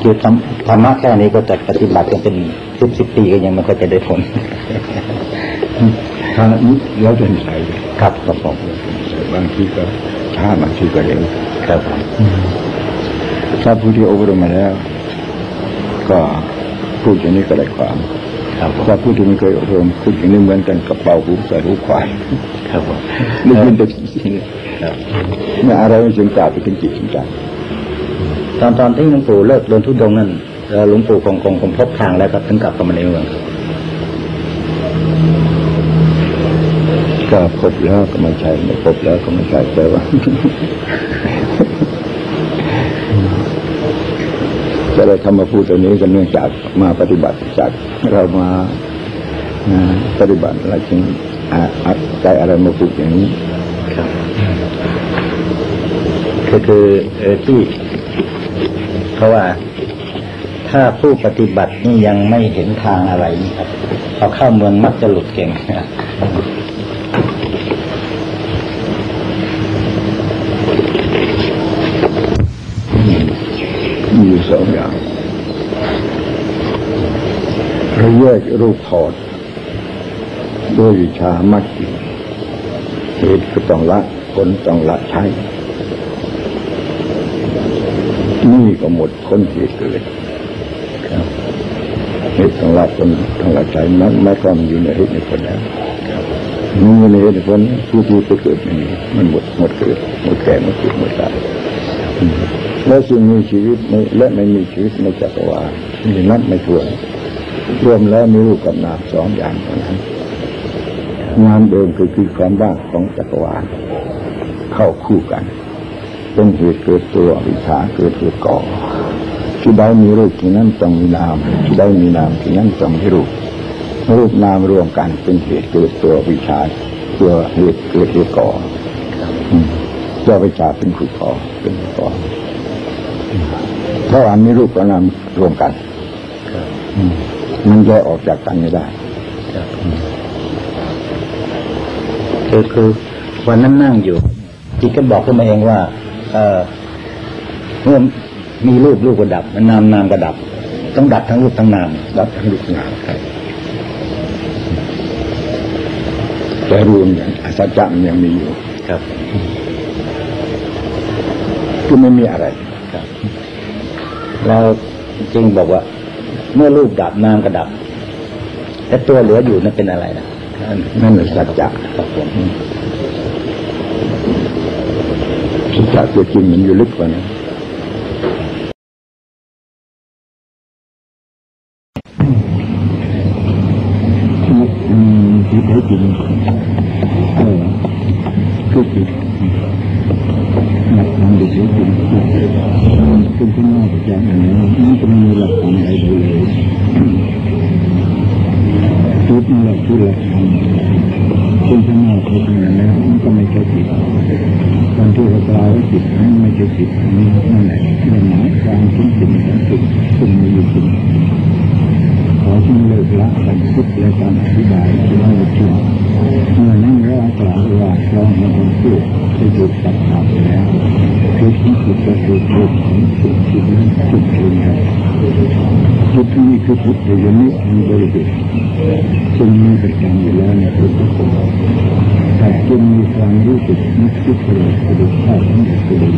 คือธรรมธรรมะแค่นี้ก็จะปฏิบัติกันเป็นสิบสิบปีก็ยังไมันก็จะได้ผลถ้านี้แล้วจะใส่ครับครับผมบางทีก็ช้าบางทีก็เร็วครับผมถ้าผู้ที่อบรมมาแล้ว ก็พูดอย่างนี้ก็ได้ความครับผมถ้าผู้ที่ไม่เคยอบรมพูดอย่างนี้เหมือนกันกับเป่าหูใส่หูควายครับผมได้ยินแต่เสียงครับเมื่ออะไรไม่ถึงกล่าวไปถึงจิตถึงใจ ตอนตอนที่หลวงปู่เลิกเดินทุดงค์นั่นเอ่อหลวงปู่คงคงคงพบทางแล้วครับถึงกลับเข้ามาในเมืองครับก็พบแล้วก็ไม่ใช่ไม่พบแล้วก็ไม่ใช่แต่ว่าจะได้ทำมาพูดตัวนี้ก็เนื่องจากมาปฏิบัติจากเรามาอ่าปฏิบัติอะไรจึงอ่าอัดใจอะไรมาพูดอย่างนี้ ครับ คือคือเออที่ เพราะว่าถ้าผู้ปฏิบัตินี่ยังไม่เห็นทางอะไรนี่ครับพอเข้าเมืองมักจะหลุดเก่งมีอยู่สองอย่างเราแยกรูปถอดด้วยวิชามัดจิเหตุก็ต้องละผลต้องละใช้ นี่ก็หมดพ้นเหตุเลยครับเหตุต้องละผลต้องละใช้มันไม่ก็มันอยู่ในเหตุในผลแล้วนอยู่ในเหตุในผลผู้ที่ไปเกิดไม่มันหมดหมดเกิดหมดแก่หมดเกิดหมดตายและสิ่งมีชีวิตและไม่มีชีวิตในจักรวาลมีนับไม่ถ้วนรวมแล้วมีรูปกับนามสองอย่างเท่านั้นนามเดิมคือคือความว่างของจักรวาลเข้าคู่กัน เป็นเหตุเกิดตัววิชาเกิดเหตุก่อที่ใดมีรูปที่นั่นต้องมีนามที่ใดมีนามที่นั่นต้องมีรูป รูปนามรวมกันเป็นเหตุเกิดตัววิชาตัวเหตุเกิดเหตุก่อตัววิชาเป็นขุดก่อเป็นก่อเพราะอันนี้รูปกับนามรวมกันมมันแยกออกจากกันไม่ได้คือคือวันนั้นนั่งอยู่จิตก็บอกขึ้นมาเองว่า เออเมื่อมีรูปรูปก็ดับนามนามก็ดับ ต้องดับทั้งรูปทั้งนามรับทั้งรูปนามใช่แต่รวมอย่างอาสัจจะมันยังมีอยู่ ครับคือไม่มีอะไรครับ เราจริงบอกว่า เมื่อรูปดับนามก็ดับ แต่ตัวเหลืออยู่นั่นเป็นอะไรนะนั่นแหละสัจจะครับผม สัจจะ นึกคิดเกิดกระดูกข้าวทั้งหมดเลย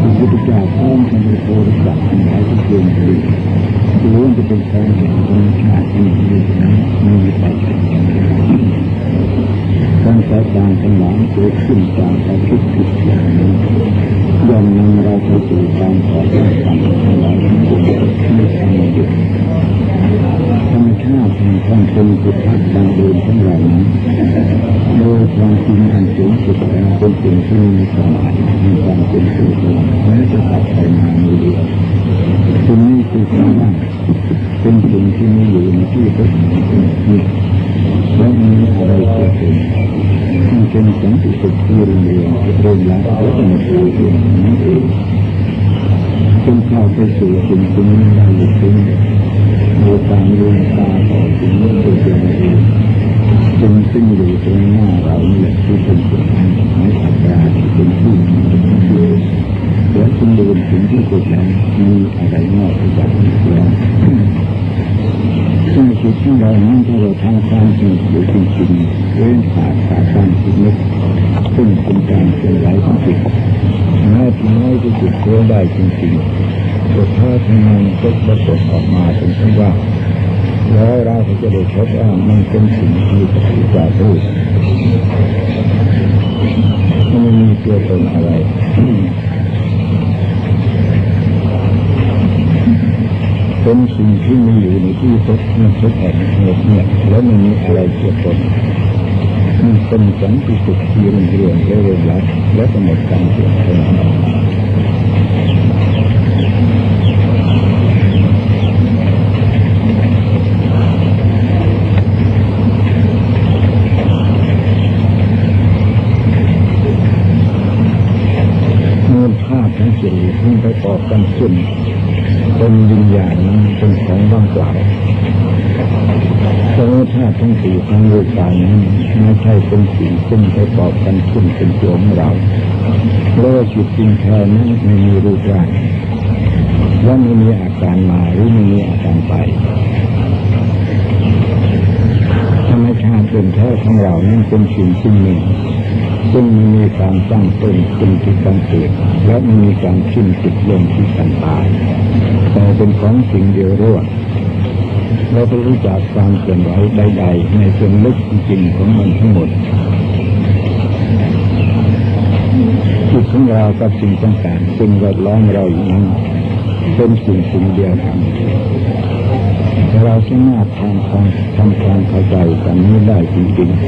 พระพุทธเจ้าพร้อมกันในโพธิสัตว์ทั้งหลายทุกดวงเลยล้วนจะเป็นการเห็นธรรมชาติที่มีนั้นมีไปการสายการทั้งหลายเกิดขึ้นจากการคิดผิดอย่างนี้ย่อมนำเราไปสู่การต่อต้านกันทั้งหลายทั้งปวงไม่ทำหยุด ธรรมชาติแห่งความเป็นพุทธะดังเดิมของเรานั้นโดยความจริงอันสูงสุดแล้วเป็นสิ่งที่มีความหมายมีความเป็นตัวตนแม้จะตัดไปมามือเดียวสิ่งนี้คือความว่าเป็นสิ่งที่มีอยู่ในที่ทุกข์และมีอะไรเกิดขึ้นมันเป็นสังติสุขที่เรียนเรียนเรียนแล้วและจะหมดไปเองนั่นเองจนเข้าไปสู่สิ่งที่ไม่ได้หยุดทิ้ง โดยการลืมตาต่อสิ่งนี้เป็นอย่างเองสิ่งซึ่งอยู่ตรงหน้าเรานี่แหละที่เป็นสิ่งไม่อัตราที่เป็นที่และคุณดูสิ่งที่สุดนั้นมีอะไรนอกจากนี้แล้วซึ่งจิตของเรานั้นถ้าเราทำความจริงอยู่จริงๆเว้นขาดขาดการคิดนึกซึ่งเป็นการเคลื่อนไหวของจิตแม้ที่น้อยที่สุดก็ได้จริงๆ สุดท้ายทำงานก็ปรากฏออกมาถึงที่ว่าแล้วเราก็จะได้พบว่ามันเป็นสิ่งที่ปฏิบัติรูปมันไม่มีตัวตนอะไรเป็นสิ่งที่มีอยู่ในที่ทุกข์ทุกแห่งเนี่ยแล้วมันมีอะไรเกี่ยวกับมันเป็นสันติสุขที่มันเรื่องเรื่องรัดและกำหนดการเปลี่ยนแปลงมูลค่าทั้งสี่ที่ประ กันขึ้นเป็นวิญญาณนั้นเป็นของว่างเปล่าสมมติธาตุทั้งสี่ทั้งรูปกายนั้นไม่ใช่เป็นสิ่งซึ่งประกอบกันขึ้นเป็นตัวของเราเพราะว่าจิตจริงแท้นั้นไม่มีรูปร่างและไม่มีอาการมาหรือไม่มีอาการไปธรรมชาติเป็นแท้ของเรานั้นเป็นสิ่งสิ่งหนึ่ง ซึ่งมีการตั้งต้นขึ้นที่การเกิดและมีการขึ้นจุดลงที่การตายแต่เป็นของสิ่งเดียวรวดเราไปรู้จักความเคลื่อนไหวใดๆ ในส่วนลึกจริงของมันทั้งหมดจิตของเรากับสิ่งต่างๆซึ่งแวดล้อมเราอยู่นั้นเป็นสิ่งสิ่งเดียวกัน เราสามารถทำความทำความเข้าใจกันนี้ได้จริงๆ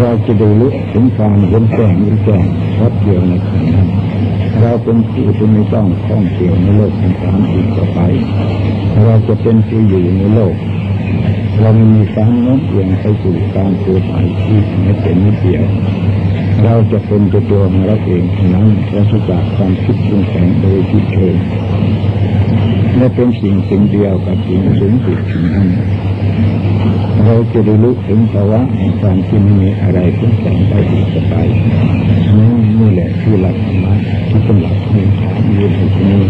เราจะได้รู้ถึงความเห็นแจ้งหรือแจ้งชัดเจนในขณะนั้นเราเป็นผู้ที่ไม่ต้องข้องเกี่ยวในโลกแห่งความอีกต่อไป เราจะเป็นผู้อยู่ในโลก เราไม่มีการโน้มเอียงไปสู่การเกิดใหม่ที่ไม่เป็นนิดเดียวเราจะเป็นตัวตัวของเราเองนั้นปราศจากความคิดปรุงแต่งโดยที่เอง แลเป็นสิ่งสิ่งเดียวกับสิ่งสูงสุดงนั้นเราจะได้รู้ถึงภาวะแห่งความที่ไม่มีอะไรทุกอย่างได้อีกต่อไปนี่นี่แหละคือหลักธรรมะที่เป็นหลักพื้นฐานอยู่ในที่นี้